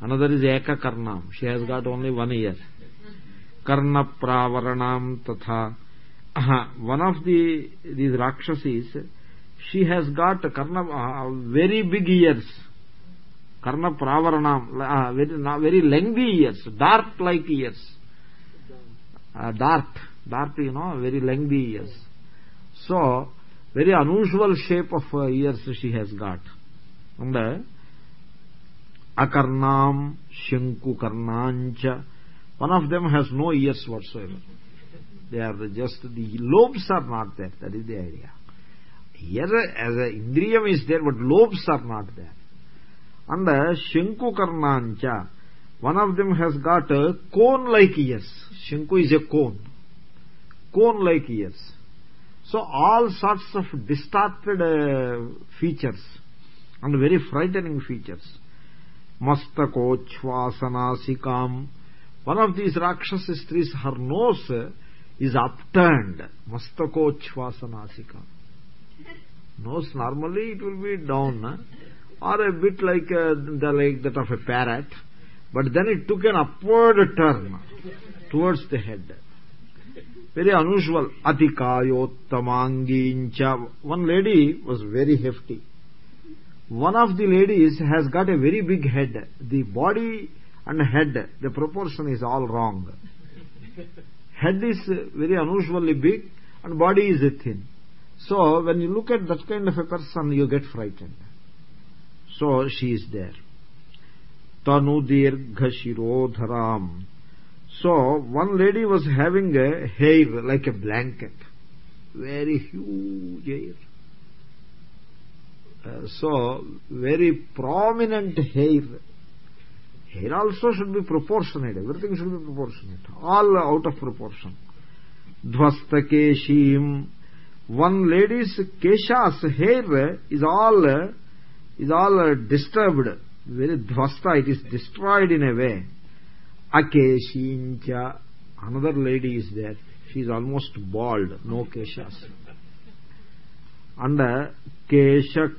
another is eka karnam she has got only one ear. Karna pravaranam tatha. One of the these rakshasis she has got karna uh, very big ears. Karna pravaranam uh, very very lengthy ears. Dart like ears. Uh, dart dart you know very lengthy ears. So very unusual shape of uh, ears she has got. And akarnam shankukarnancha one of them has no ears whatsoever. They are just the lobes are not there. That is the idea. Here as a indriyam is there but lobes are not there. And shankukarnancha one of them has got a cone like ears. Shanku is a cone. Cone like ears. So all sorts of distorted uh, features and very frightening features mastakochvasanāsikām one of these rakshasa strees her nose is upturned. mastakochvasanāsikām nose normally it will be down or a bit like uh, the like that of a parrot. But then it took an upward turn towards the head. Very unusual. Atikayottamangincha one lady was very hefty one of the ladies has got a very big head. The body and head the proportion is all wrong. Head is very unusually big and body is thin. So when you look at that kind of a person you get frightened. So she is there. Tanu dirgha shirodharam. So one lady was having a hair like a blanket. Very huge hair Uh, so very prominent hair. Hair also should be proportionate. Everything should be proportionate. All out of proportion. Dhvastakeshim one lady's kesha's hair is all is all disturbed. Very dhvasta it is destroyed in a way. Akeshincha another lady is there. She is almost bald. No keshas. And uh, kesha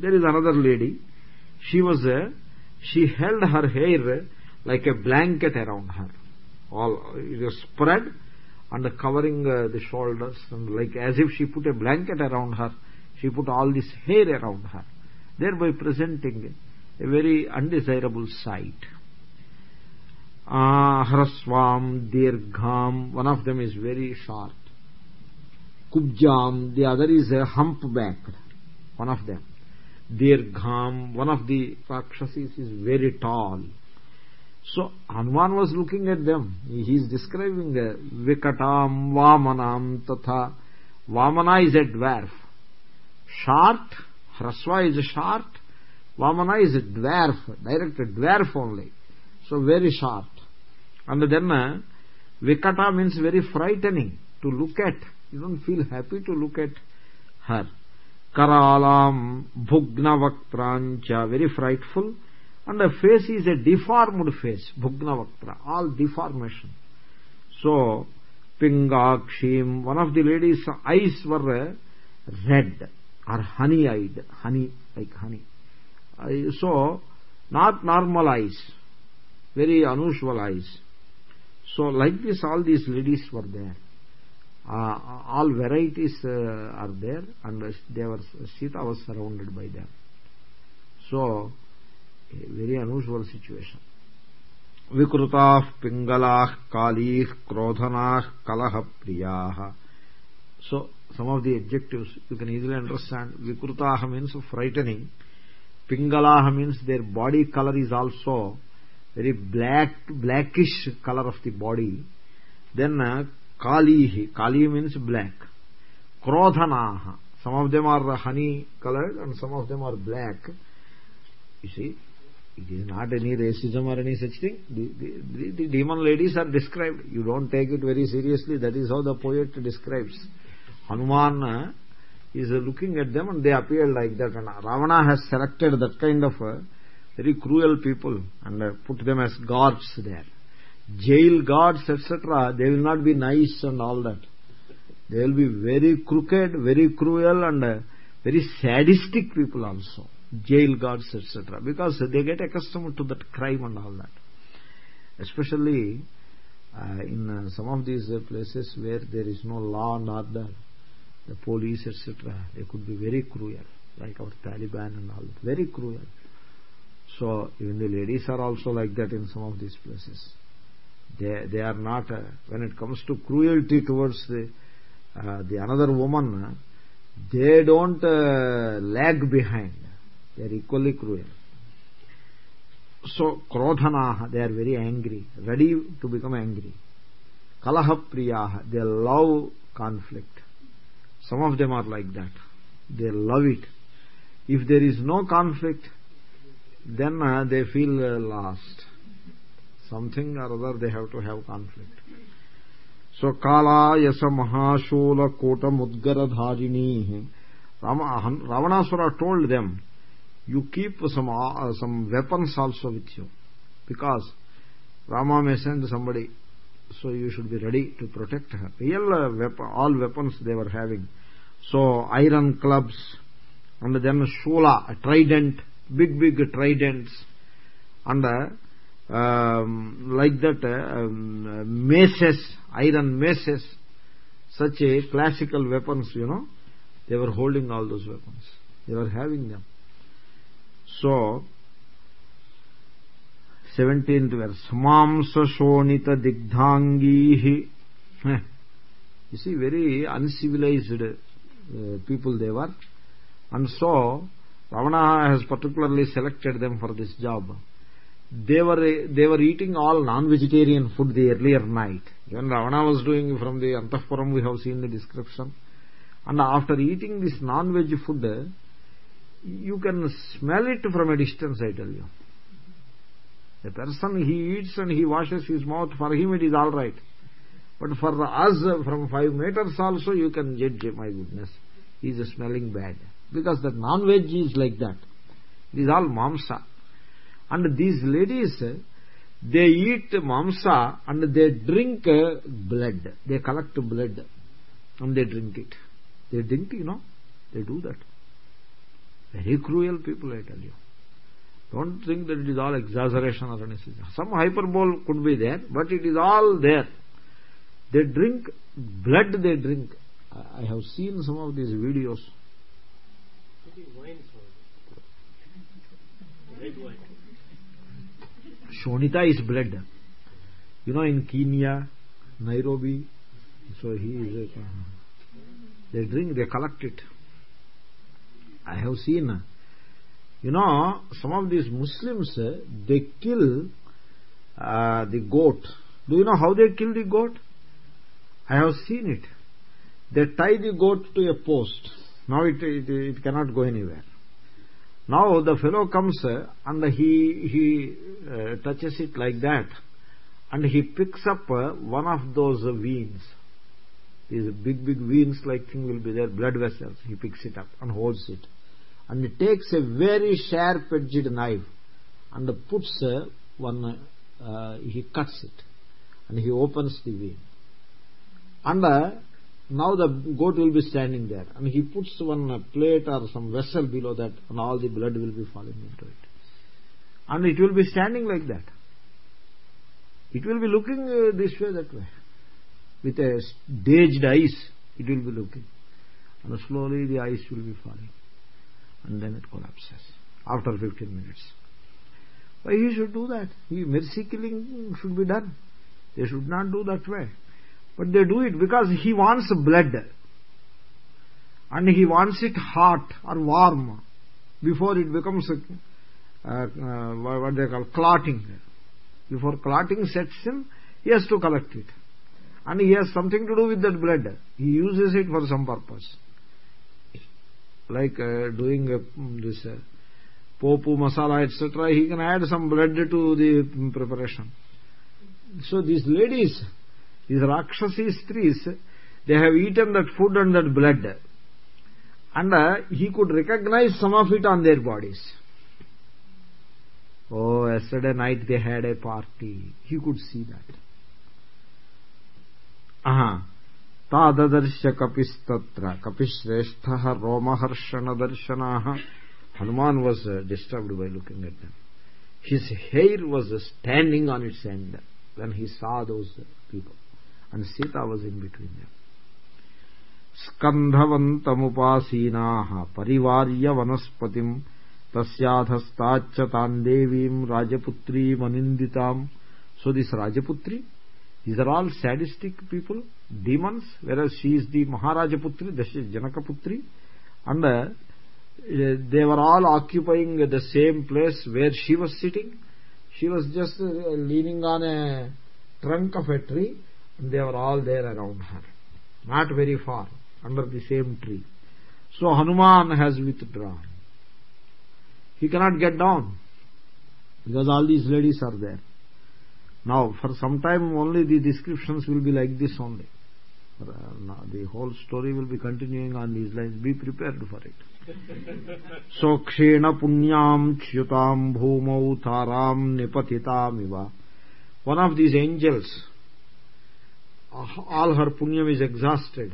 there is another lady. She was a she held her hair like a blanket around her. All it was spread and covering uh, the shoulders and like as if she put a blanket around her. She put all this hair around her thereby presenting a very undesirable sight. Uh, hrasvam dirgham one of them is very short kubjam the other is a humpbacked one of them. Dirgham one of the rakshasis is very tall. So hanuman was looking at them. He is describing the vikatam vamanam tatha. Vamana is a dwarf. Short hrasva is a short vamana is a dwarf direct a dwarf only. So very short and then vikata means very frightening to look at you don't feel happy to look at her. Karalam bhugnavaktrancha very frightful. And the face is a deformed face bhugnavaktra all deformation. So pingakshim one of the ladies eyes were red or honey eyed honey like honey. So not normal eyes very unusual eyes. So like this all these ladies were there all varieties uh, are there and they were sita was surrounded by them so a very unusual situation विकृताः पिङ्गलाः कालीः क्रोधनाः कलहप्रियाः so some of the adjectives you can easily understand vikrutaah means frightening pingalaah means their body color is also very black blackish color of the body then uh, kalihi. Kali means black. Krodhanaha. Some of them are honey colored and some of them are black. You see it is not any racism or any such thing. The, demon ladies are described. You don't take it very seriously. That is how the poet describes. Hanuman uh, is looking at them and they appear like that. And ravana has selected that kind of uh, very cruel people and uh, put them as gods there jail guards etc they will not be nice and all that. They will be very crooked very cruel and uh, very sadistic people also. Jail guards etc because they get accustomed to that crime and all that. Especially uh, in uh, some of these uh, places where there is no law and order the police etc they could be very cruel like our taliban and all that. Very cruel. So even the ladies are also like that in some of these places they they are not uh, when it comes to cruelty towards the uh, the another woman uh, they don't uh, lag behind. They are equally cruel. So krodhanah they are very angry ready to become angry. Kalaha priyah they love conflict. Some of them are like that. They love it. If there is no conflict then uh, they feel uh, lost something or other they have to have conflict. So kala yasa mahashula kota mudgara dharini ravanasura told them you keep some uh, some weapons also with you. Because rama may send somebody so you should be ready to protect her. Real uh, all weapons they were having. So iron clubs and then shula a trident big big tridents. And uh, um, like that uh, um, maces iron maces such a classical weapons you know they were holding all those weapons. They were having them. So 17th verse mamsa shonita digdhangihi. You see very uncivilized uh, people they were. And so ravana has particularly selected them for this job they were they were eating all non vegetarian food the earlier night. Even ravana was doing from the antahpuram we have seen the description. And after eating this non veg food you can smell it from a distance i tell you. The person he eats and he washes his mouth for him it is all right. But for us from 5 meters also you can judge my goodness he is smelling bad. Because the non veg is like that. It is all mamsa and these ladies they eat mamsa and they drink uh, blood. They collect blood and they drink it. They drink you know they do that. Very cruel people i tell you. Don't think that it is all exaggeration or anything. Some hyperbole could be there but it is all there. They drink blood they drink. I have seen some of these videos shonita is blood. You know in kenya nairobi so he is uh, they drink they collect it. I have seen you know some of these muslims they kill uh, the goat. Do you know how they kill the goat? I have seen it. They tie the goat to a post. Now it it, it cannot go anywhere now the fellow comes and he he uh, touches it like that and he picks up uh, one of those veins these big big veins like thing will be there blood vessels. He picks it up and holds it. And he takes a very sharp edged knife and puts uh, one uh, he cuts it. And he opens the vein and uh, now the goat will be standing there. And he puts one plate or some vessel below that and all the blood will be falling into it. And it will be standing like that. It will be looking uh, this way that way. With a dazed eyes it will be looking. And slowly the eyes will be falling. And then it collapses after 15 minutes. Why he should do that? He mercy killing should be done. They should not do that way but they do it because he wants blood. And he wants it hot or warm before it becomes uh, uh, what they call clotting. Before clotting sets in he has to collect it. And he has something to do with that blood. He uses it for some purpose. Like uh, doing uh, this uh, popu masala etc he can add some blood to the preparation. So these ladies these rakshasi strees they have eaten that food and that blood and uh, he could recognize some of it on their bodies oh yesterday night they had a party he could see that aha ताददर्श कपिस्तत्र कपिश्रेष्ठ Romaharshana Darshana Hanuman was uh, disturbed by looking at them. His hair was uh, standing on its end when he saw those people. And Sita was in between them. स्कन्धवन्तमुपासीनाः परिवार्य वनस्पतिम् तस्याधस्ताच्च तान् देवीम् राजपुत्रीमनिन्दिताम् So this Rajaputri, these are all sadistic people demons whereas she is the maharaja putri this is janaka putri and uh, they were all occupying the same place where she was sitting she was just uh, leaning on a trunk of a tree and they were all there around her. Not very far under the same tree. So hanuman has withdrawn. He cannot get down because all these ladies are there. Now for some time only the descriptions will be like this only. Uh, the whole story will be continuing on these lines. Be prepared for it. So kshena punyam chyutam bhumau taram nipatitamiva one of these angels all her punyam is exhausted.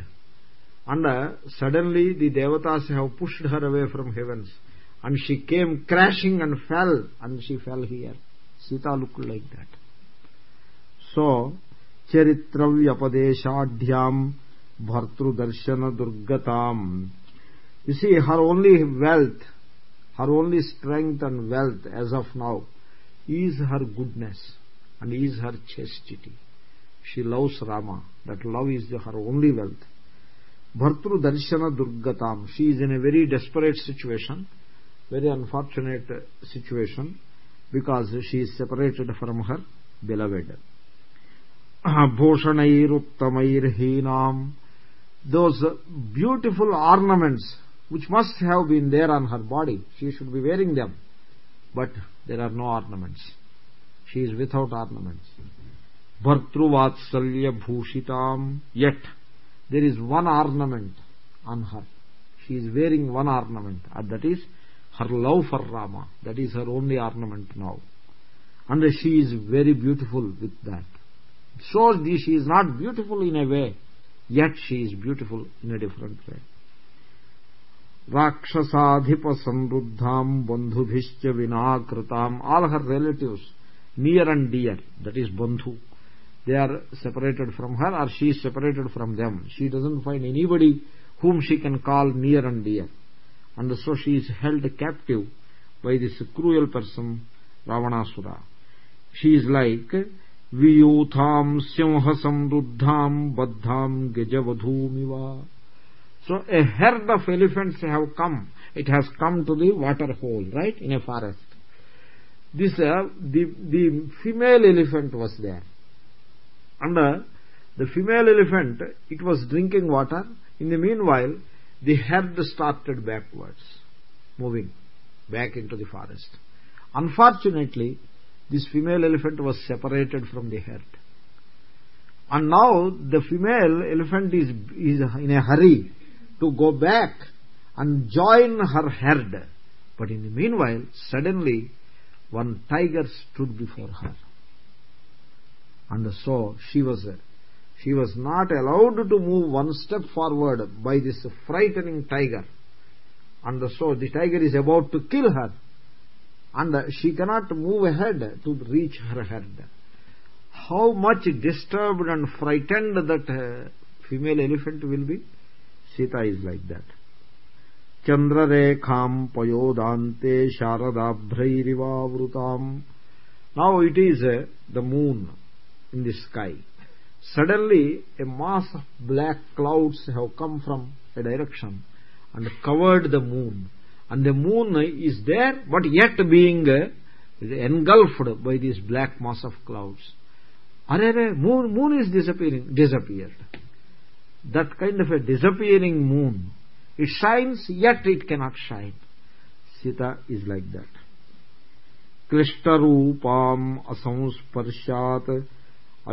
And uh, suddenly the devatas have pushed her away from heavens. And she came crashing and fell and she fell here. Sita looked like that. So charitravyapadeshadhyam bhartrudarshana durgatam. You see her only wealth her only strength and wealth as of now is her goodness and is her chastity she loves rama. That love is her only wealth. Bhartru darshana durgatam. She is in a very desperate situation very unfortunate situation because she is separated from her beloved. Bhushanairuttamairhinam those beautiful ornaments which must have been there on her body she should be wearing them. But there are no ornaments. She is without ornaments bhartruvatsalya bhushitam yet there is one ornament on her she is wearing one ornament and that is her love for rama that is her only ornament now and she is very beautiful with that this she is not beautiful in a way yet she is beautiful in a different way rakshasādhipa samruddham bandhubhischa vinakritam all her relatives near and dear that is bandhu they are separated from her or she is separated from them. She doesn't find anybody whom she can call near and dear. And so she is held captive by this cruel person ravanasura. She is like viyutham simha samruddham baddham gajavadhumiva. So a herd of elephants have come. It has come to the water hole right in a forest. This uh, the the female elephant was there and uh, the female elephant it was drinking water. In the meanwhile the herd started backwards moving back into the forest. Unfortunately this female elephant was separated from the herd. And now the female elephant is, is in a hurry to go back and join her herd. But in the meanwhile suddenly one tiger stood before her and so she was she was not allowed to move one step forward by this frightening tiger. And so the tiger is about to kill her. And she cannot move ahead to reach her head. How much disturbed and frightened that uh, female elephant will be? Sita is like that. Chandrarekham payodante sharadabhrairivavrutam now it is uh, the moon in the sky. Suddenly a mass of black clouds have come from a direction and covered the moon. And the moon is there but yet being uh, engulfed by this black mass of clouds. Arere moon moon is disappearing disappeared. That kind of a disappearing moon it shines yet it cannot shine. Sita is like that. Klishtarupam asamsparshat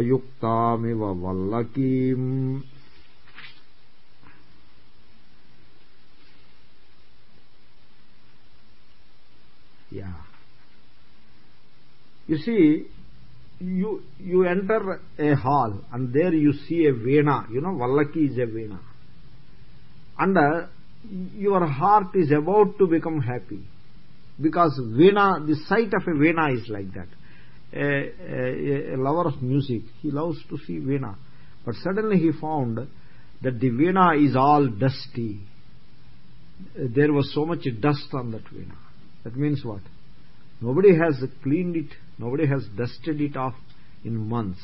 अयुक्तामिव वल्लकीम् yeah you see you you enter a hall and there you see a veena you know vallaki is a veena and uh, your heart is about to become happy because veena the sight of a veena is like that a, a, a lover of music. He loves to see veena. But suddenly he found that the veena is all dusty. There was so much dust on that veena. That means what? Nobody has cleaned it. Nobody has dusted it off in months.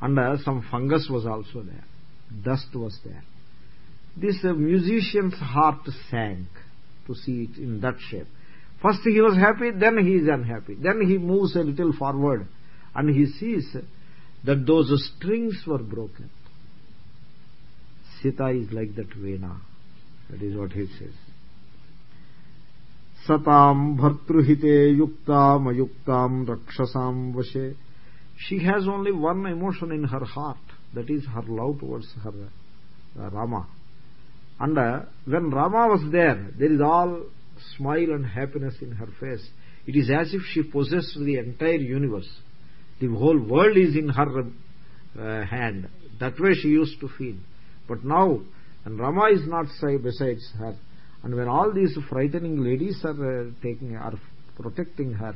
And uh, some fungus was also there. Dust was there. This uh, musician's heart sank to see it in that shape First he was happy, then he is unhappy. Then he moves a little forward and he sees that those strings were broken. Sita is like that Veena. That is what he says. Satam bhartruhite yuktam ayuktam rakshasam vashe. She has only one emotion in her heart. That is her love towards her uh, Rama. And uh, when Rama was there, there is all smile and happiness in her face. It is as if she possessed the entire universe. The whole world is in her uh, hand. That way she used to feel. But now and rama is not besides her and when all these frightening ladies are uh, taking are protecting her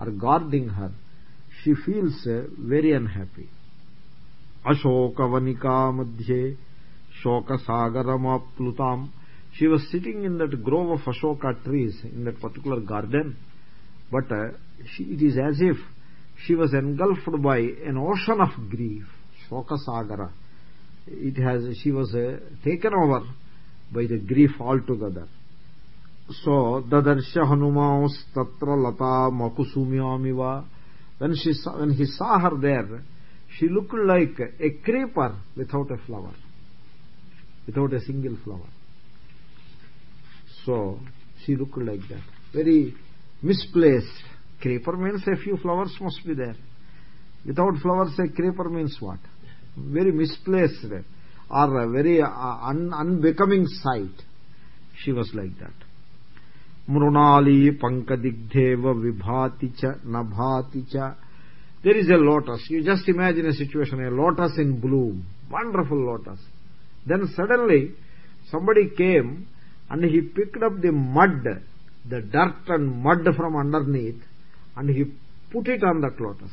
are guarding her she feels uh, very unhappy. Ashokavanika madhye shokasagaramaplutam she was sitting in that grove of ashoka trees in that particular garden but uh, she, it is as if she was engulfed by an ocean of grief shoka sagara. It has she was uh, taken over by the grief altogether. So dadarsha hanumans tatra lata makusumyamiva when she saw, when he saw her there she looked like a creeper without a flower without a single flower so she looked like that. Very misplaced creeper means a few flowers must be there. Without flowers a creeper means what? Very misplaced. Or a very uh, un unbecoming sight. She was like that. Mrunali pankadigdheva vibhati cha nabhati cha. There is a lotus. You just imagine a situation. A lotus in bloom. Wonderful lotus. Then suddenly somebody came and he picked up the mud the dirt and mud from underneath and he put it on the lotus.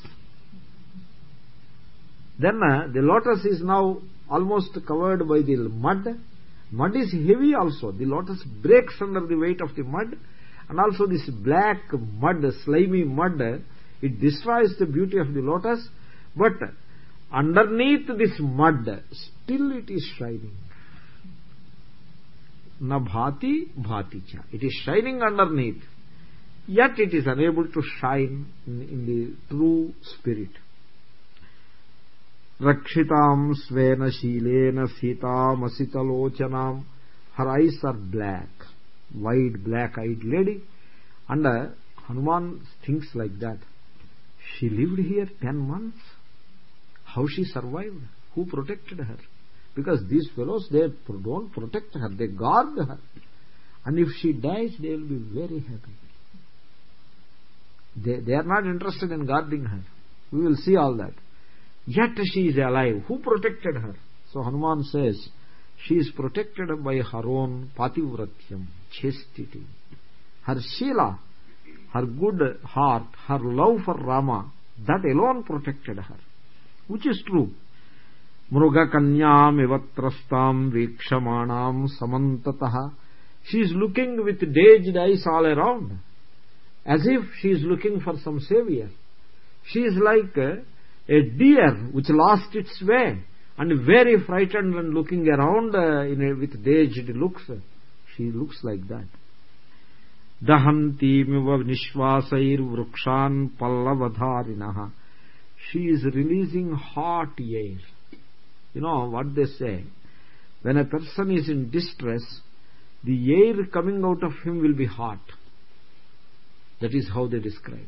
Then uh, the lotus is now almost covered by the mud. Mud is heavy also. The lotus breaks under the weight of the mud and also this black mud slimy mud it destroys the beauty of the lotus. But underneath this mud still it is shining na bhati bhati cha. It is shining underneath. Yet it is unable to shine in, the true spirit. Rakshitam svena shilena sitamasitalochanam her eyes are black. Wide black eyed lady. And uh, hanuman thinks like that. She lived here 10 months. How she survived? Who protected her because these fellows they don't protect her they guard her. And if she dies they will be very happy. They, they are not interested in guarding her. We will see all that. Yet she is alive. Who protected her? So hanuman says she is protected by her own pativratyam chastity. Her shila her good heart her love for rama that alone protected her. Which is true mrugakanyamivatrastam vikshamanam samantatah she is looking with dazed eyes all around as if she is looking for some savior she is like a, deer which lost its way and very frightened and looking around uh, in a, with dazed looks she looks like that dahantiमिव nishvasair pallavadharinah she is releasing hot air you know what they say. When a person is in distress the air coming out of him will be hot. That is how they describe.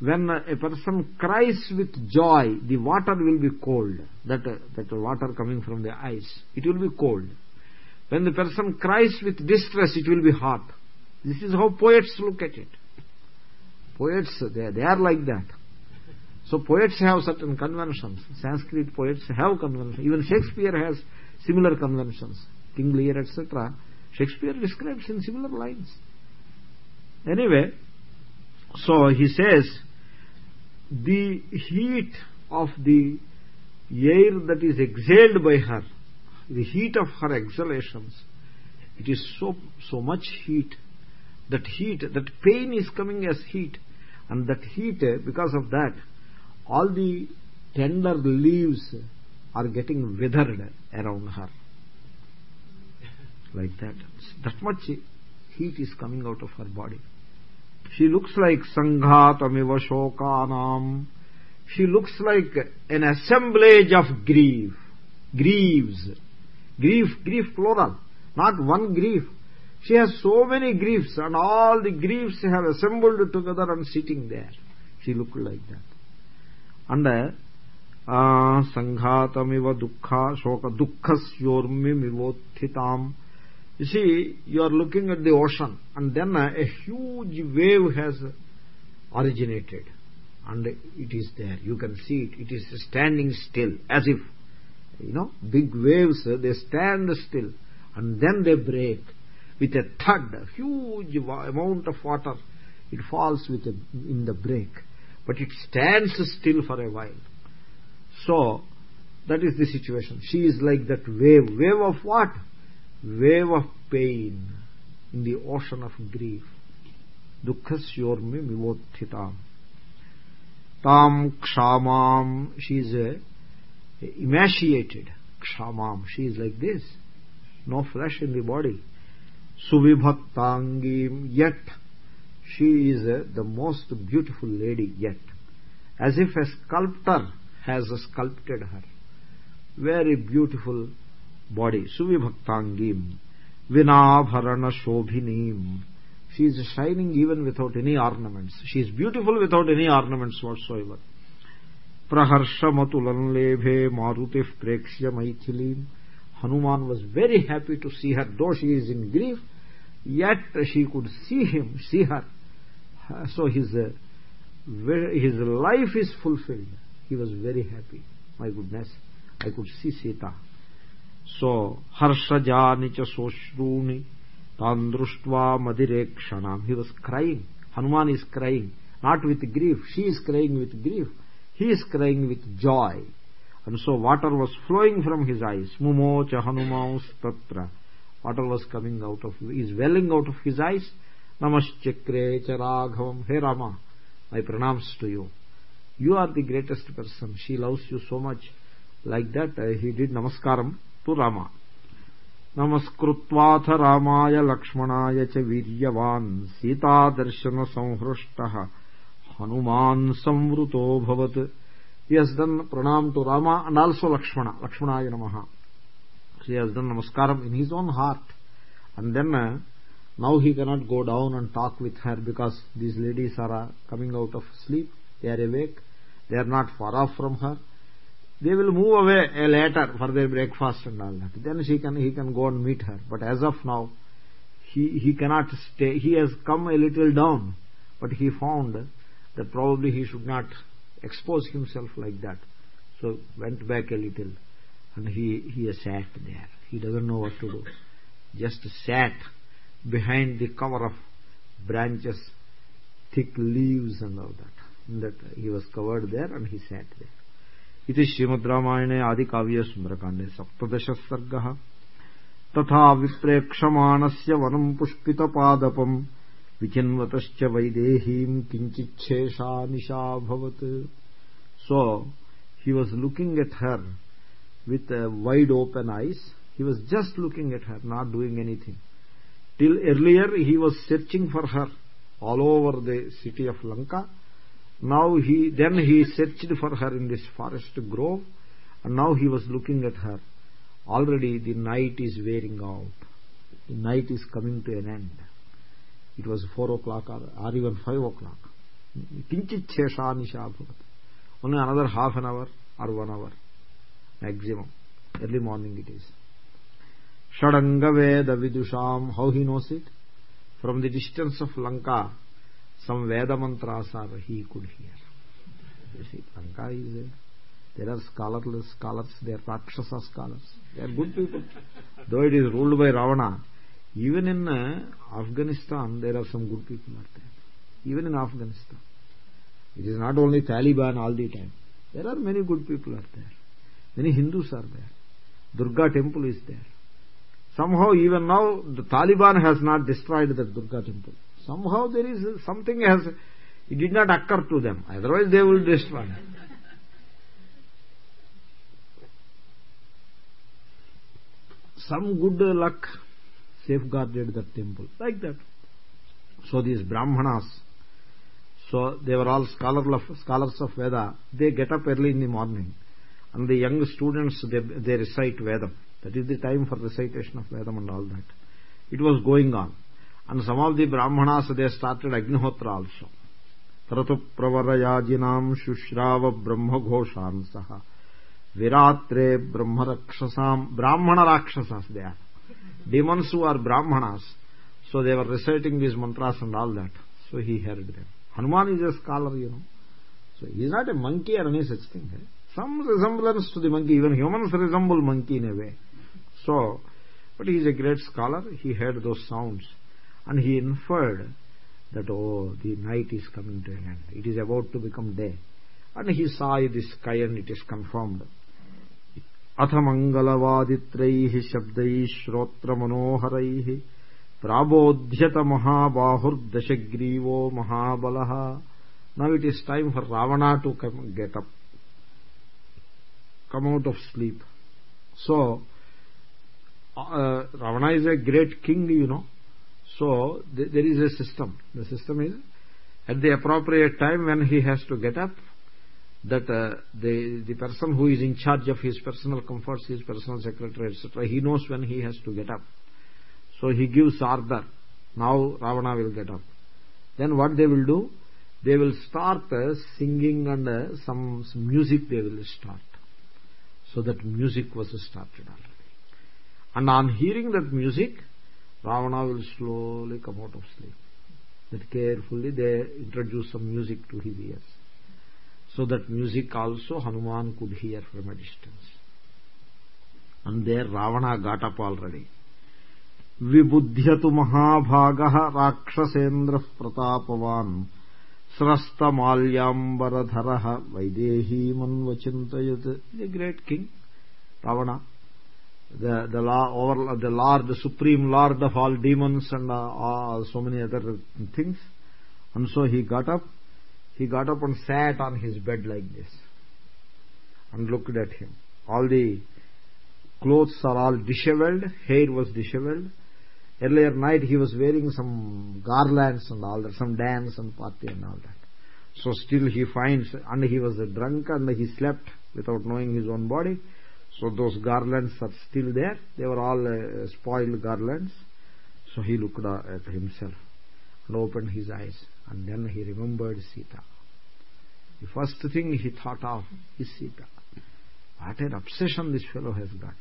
When a person cries with joy the water will be cold. That uh, that water coming from the eyes it will be cold. When the person cries with distress it will be hot. This is how poets look at it. Poets they, they are like that so poets have certain conventions. Sanskrit poets have conventions. Even shakespeare has similar conventions. King lear etc shakespeare describes in similar lines. Anyway so he says the heat of the air that is exhaled by her the heat of her exhalations it is so so much heat. That heat that pain is coming as heat. And that heat because of that all the tender leaves are getting withered around her. Like that. That much heat is coming out of her body. She looks like sanghatamiva shokanam. She looks like an assemblage of grief. Grieves. Grief grief plural. Not one grief. She has so many griefs and all the griefs have assembled together and sitting there. She looked like that and uh, sanghatamiva dukkha shoka dukkasyormimivothitam you see you are looking at the ocean and then a, huge wave has originated and it is there. You can see it. It is standing still as if you know big waves they stand still and then they break with a thud a huge amount of water. It falls with in the break but it stands still for a while. So that is the situation. She is like that wave. Wave of what? Wave of pain in the ocean of grief. Dukhasyormi mivothitam tam kshamam. She is uh, emaciated. Kshamam. She is like this. No flesh in the body. Suvibhaktangim yet she is uh, the most beautiful lady yet. As if a sculptor has sculpted her. Very beautiful body. Suvibhaktangim vinabharana shobhinim. She is shining even without any ornaments. She is beautiful without any ornaments whatsoever. Praharshamatulan lebhe marutih prekshya maithilim. Hanuman was very happy to see her though she is in grief yet she could see him see her so his uh, his life is fulfilled he was very happy my goodness i could see sita so harshajani cha soshruni tandrushtva madirekshanam. He was crying. Hanuman is crying. Not with grief. She is crying with grief. He is crying with joy. And so water was flowing from his eyes. Mumocha Hanumans tatra. Water was coming out of, is welling out of his eyes. Namaschakre charaghavam. Hey Rama, my pranams to you. You are the greatest person. She loves you so much. Like that, uh, he did namaskaram to Rama. नमस्कृत्वाथ रामाय लक्ष्मणाय च वीर्यवान् सीतादर्शनसंहृष्टः Hanuman संवृतोऽभवत् he has done pranam to rama and also lakshmana lakshmanaya namaha so he has done namaskaram in his own heart and then uh, now he cannot go down and talk with her because these ladies are uh, coming out of sleep. They are awake. They are not far off from her. They will move away a later for their breakfast and all that. Then she can he can go and meet her. But as of now he he cannot stay. He has come a little down but he found that probably he should not expose himself like that. So went back a little and he he sat there. He doesn't know what to do. Just sat behind the cover of branches thick leaves and all that that he was covered there and he sat there इति श्रीमद्रामायणे आदिकाव्ये सुन्दरकाण्डे सप्तदशः सर्गः तथा विप्रेक्षमाणस्य वनम् पुष्पितपादपम् विचिन्वतश्च वैदेहीम् किञ्चिच्छेषा निशाभवत् so he was looking at her with uh, wide open eyes he was just looking at her not doing anything till earlier he was searching for her all over the city of lanka. Now he then he searched for her in this forest grove and now he was looking at her. Already the night is wearing out. The night is coming to an end. It was 4 o'clock or, or even 5 o'clock. Kinchit chesha nisha only another half an hour or one hour maximum. Early morning it is shadanga veda vidusham how he knows it from the distance of lanka some Veda mantras are he could hear. See, Lanka is a, there are scholarless scholars, they are Rakshasa scholars. They are good people. Though it is ruled by Ravana, even in uh, Afghanistan there are some good people are there. Even in Afghanistan. It is not only Taliban all the time. There are many good people are there. Many Hindus are there. Durga temple is there. Somehow even now the Taliban has not destroyed that Durga temple. Somehow there is something has it did not occur to them. Otherwise they will destroy. Some good luck safeguarded that temple. Like that. So these brahmanas so they were all scholars of, scholars of veda. They get up early in the morning. And the young students they, they recite vedam that is the time for recitation of vedam and all that. It was going on. And some of the brahmanas they started agnihotra also. Tratu pravarayajinam shushrava brahma ghoshan saha. Viratre brahma rakshasam. Brahmana rakshasas they are. Demons who are brahmanas. So they were reciting these mantras and all that. So he heard them. Hanuman is a scholar you know. So he is not a monkey or any such thing. Some resemblance to the monkey. Even humans resemble monkey in a way so but he is a great scholar he heard those sounds and he inferred that oh the night is coming to an end it is about to become day and he saw the sky and it is confirmed अथ मङ्गलवादित्रैः शब्दैः श्रोत्रमनोहरैः prabodhyata mahabahur dashagrivo mahabalaha now it is time for ravana to come, get up come out of sleep so uh, ravana is a great king you know. So th there is a system. The system is at the appropriate time when he has to get up that uh, the the person who is in charge of his personal comforts his personal secretary etc he knows when he has to get up. So he gives order. Now ravana will get up. Then what they will do? They will start uh, singing and uh, some, music they will start. So that music was started and on hearing that music ravana will slowly come out of sleep. That carefully they introduce some music to his ears. So that music also hanuman could hear from a distance. And there ravana got up already. విబుధ్యతు మహాభాగ రాక్షసేంద్ర ప్రతాపవాన్ స్రస్తమాల్యాంబరధర వైదేహీమన్వచింతయత్ The great king Ravana the the, law, the lord the supreme lord of all demons and uh, so many other things. And so he got up. He got up and sat on his bed like this and looked at him. All the clothes are all disheveled. Hair was disheveled. Earlier night he was wearing some garlands and all that some dance and party and all that. So still he finds and he was drunk and he slept without knowing his own body so those garlands are still there they were all uh, spoiled garlands so he looked at himself and opened his eyes and then he remembered Sita. The first thing he thought of is Sita. What an obsession this fellow has got.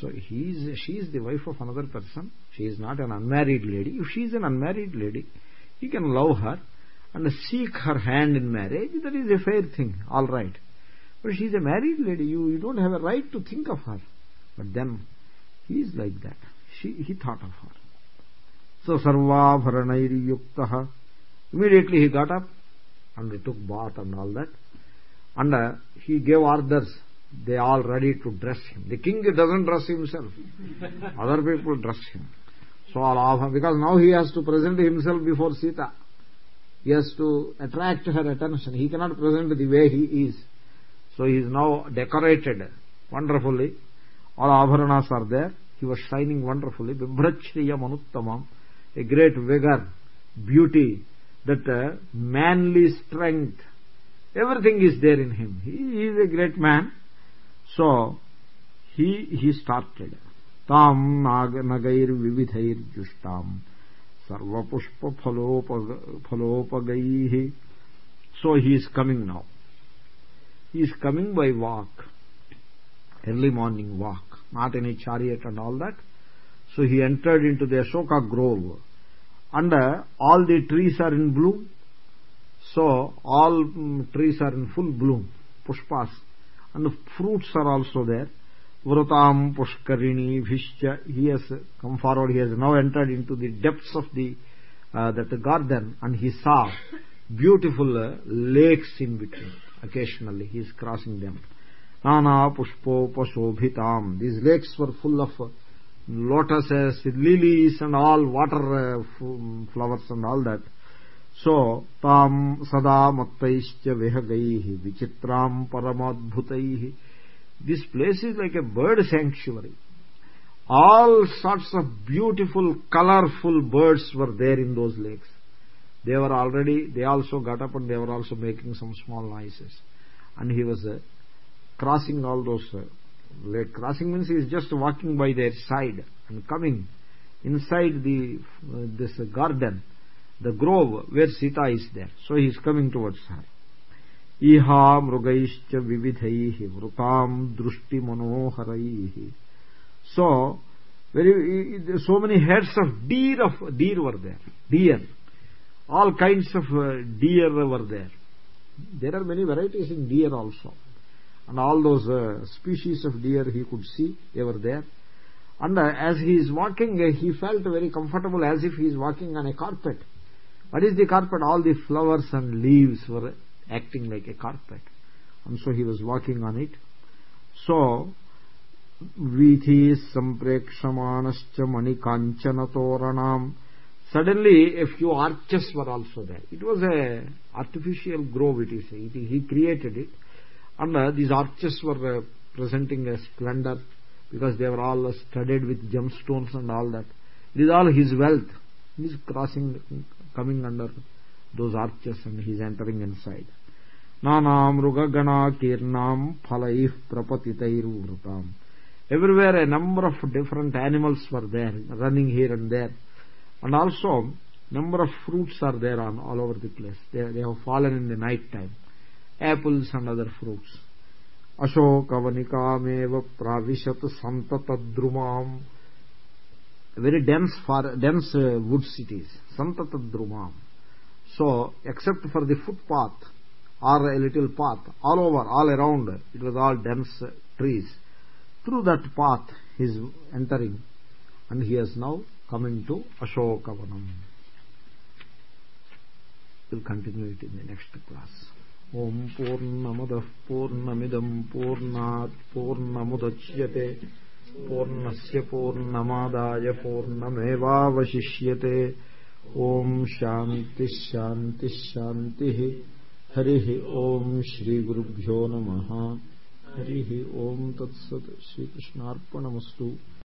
So he is, she is the wife of another person. She is not an unmarried lady. If she is an unmarried lady, he can love her and seek her hand in marriage. That is a fair thing, all right. But she is a married lady. You, you don't have a right to think of her. But then he is like that. She, he thought of her. So sarvabharanair Immediately he got up and he took bath and all that. And uh, he gave orders. They all ready to dress him. The king doesn't dress himself. Other people dress him. So all of them because now he has to present himself before Sita. He has to attract her attention. He cannot present the way he is. So he is now decorated wonderfully. All abharanas are there. He was shining wonderfully. Bibhrachriya manuttamam a great vigor, beauty, that uh, manly strength, everything is there in him. He is a great man. So, he, he started. Tam nagair vividhair jushtam sarvapushpa phalopagaihi. So he is coming now. He is coming by walk, early morning walk, not any chariot and all that so he entered into the Ashoka grove and uh, all the trees are in bloom. So all um, trees are in full bloom, pushpas, and the fruits are also there. Vratam Pushkarini Vishya. He has come forward. He has now entered into the depths of the uh, that garden, and he saw beautiful uh, lakes in between. Occasionally, he is crossing them. Nana Pushpopashobhitam. These lakes were full of lotuses, lilies and all water uh, flowers and all that. So, tam sada mattaischa vihagaihi vichitram paramadbhutaihi. This place is like a bird sanctuary. All sorts of beautiful, colorful birds were there in those lakes. They were already, they also got up and they were also making some small noises. And he was uh, crossing all those uh, lake crossing means he is just walking by their side and coming inside the uh, this garden the grove where sita is there. So he is coming towards her. Iha mrugaischa vividhaihi vrutam drushti manoharaihi so very so many heads of deer of deer were there. Deer all kinds of uh, deer were there. There are many varieties in deer also. And all those uh, species of deer he could see they were there. And uh, as he is walking uh, he felt very comfortable as if he is walking on a carpet. What is the carpet? All the flowers and leaves were acting like a carpet. And so he was walking on it. So వీథీ సంప్రేక్షమాణశ్చ మణికాంచనతోరణం Suddenly a few arches were also there. It was a artificial grove it is. It, he created it and uh, these arches were uh, presenting a splendor because they were all uh, studded with gemstones and all that. It is all his wealth. He is crossing, coming under those arches and he is entering inside. Nanamrugaganaakirnam phalaih prapatitairuvrutam Everywhere a number of different animals were there, running here and there and also number of fruits are there on all over the place. They, they have fallen in the night time. Apples and other fruits. Ashokavanikam pravishat santatadrumam very dense for dense uh, woods it is santatadrumam so except for the footpath or a little path all over all around it was all dense uh, trees. Through that path he is entering and he has now coming to Ashokavanam. We'll continue it in the next class. Om Purnamadah Purnamidam Purnat Purnamudachyate Purnasya Purnamadaya Purnamevavashishyate Om Shanti Shanti Shanti Hari Om Shri Gurubhyo Namaha Hari Om Tat Sat Shri Krishnarpanamastu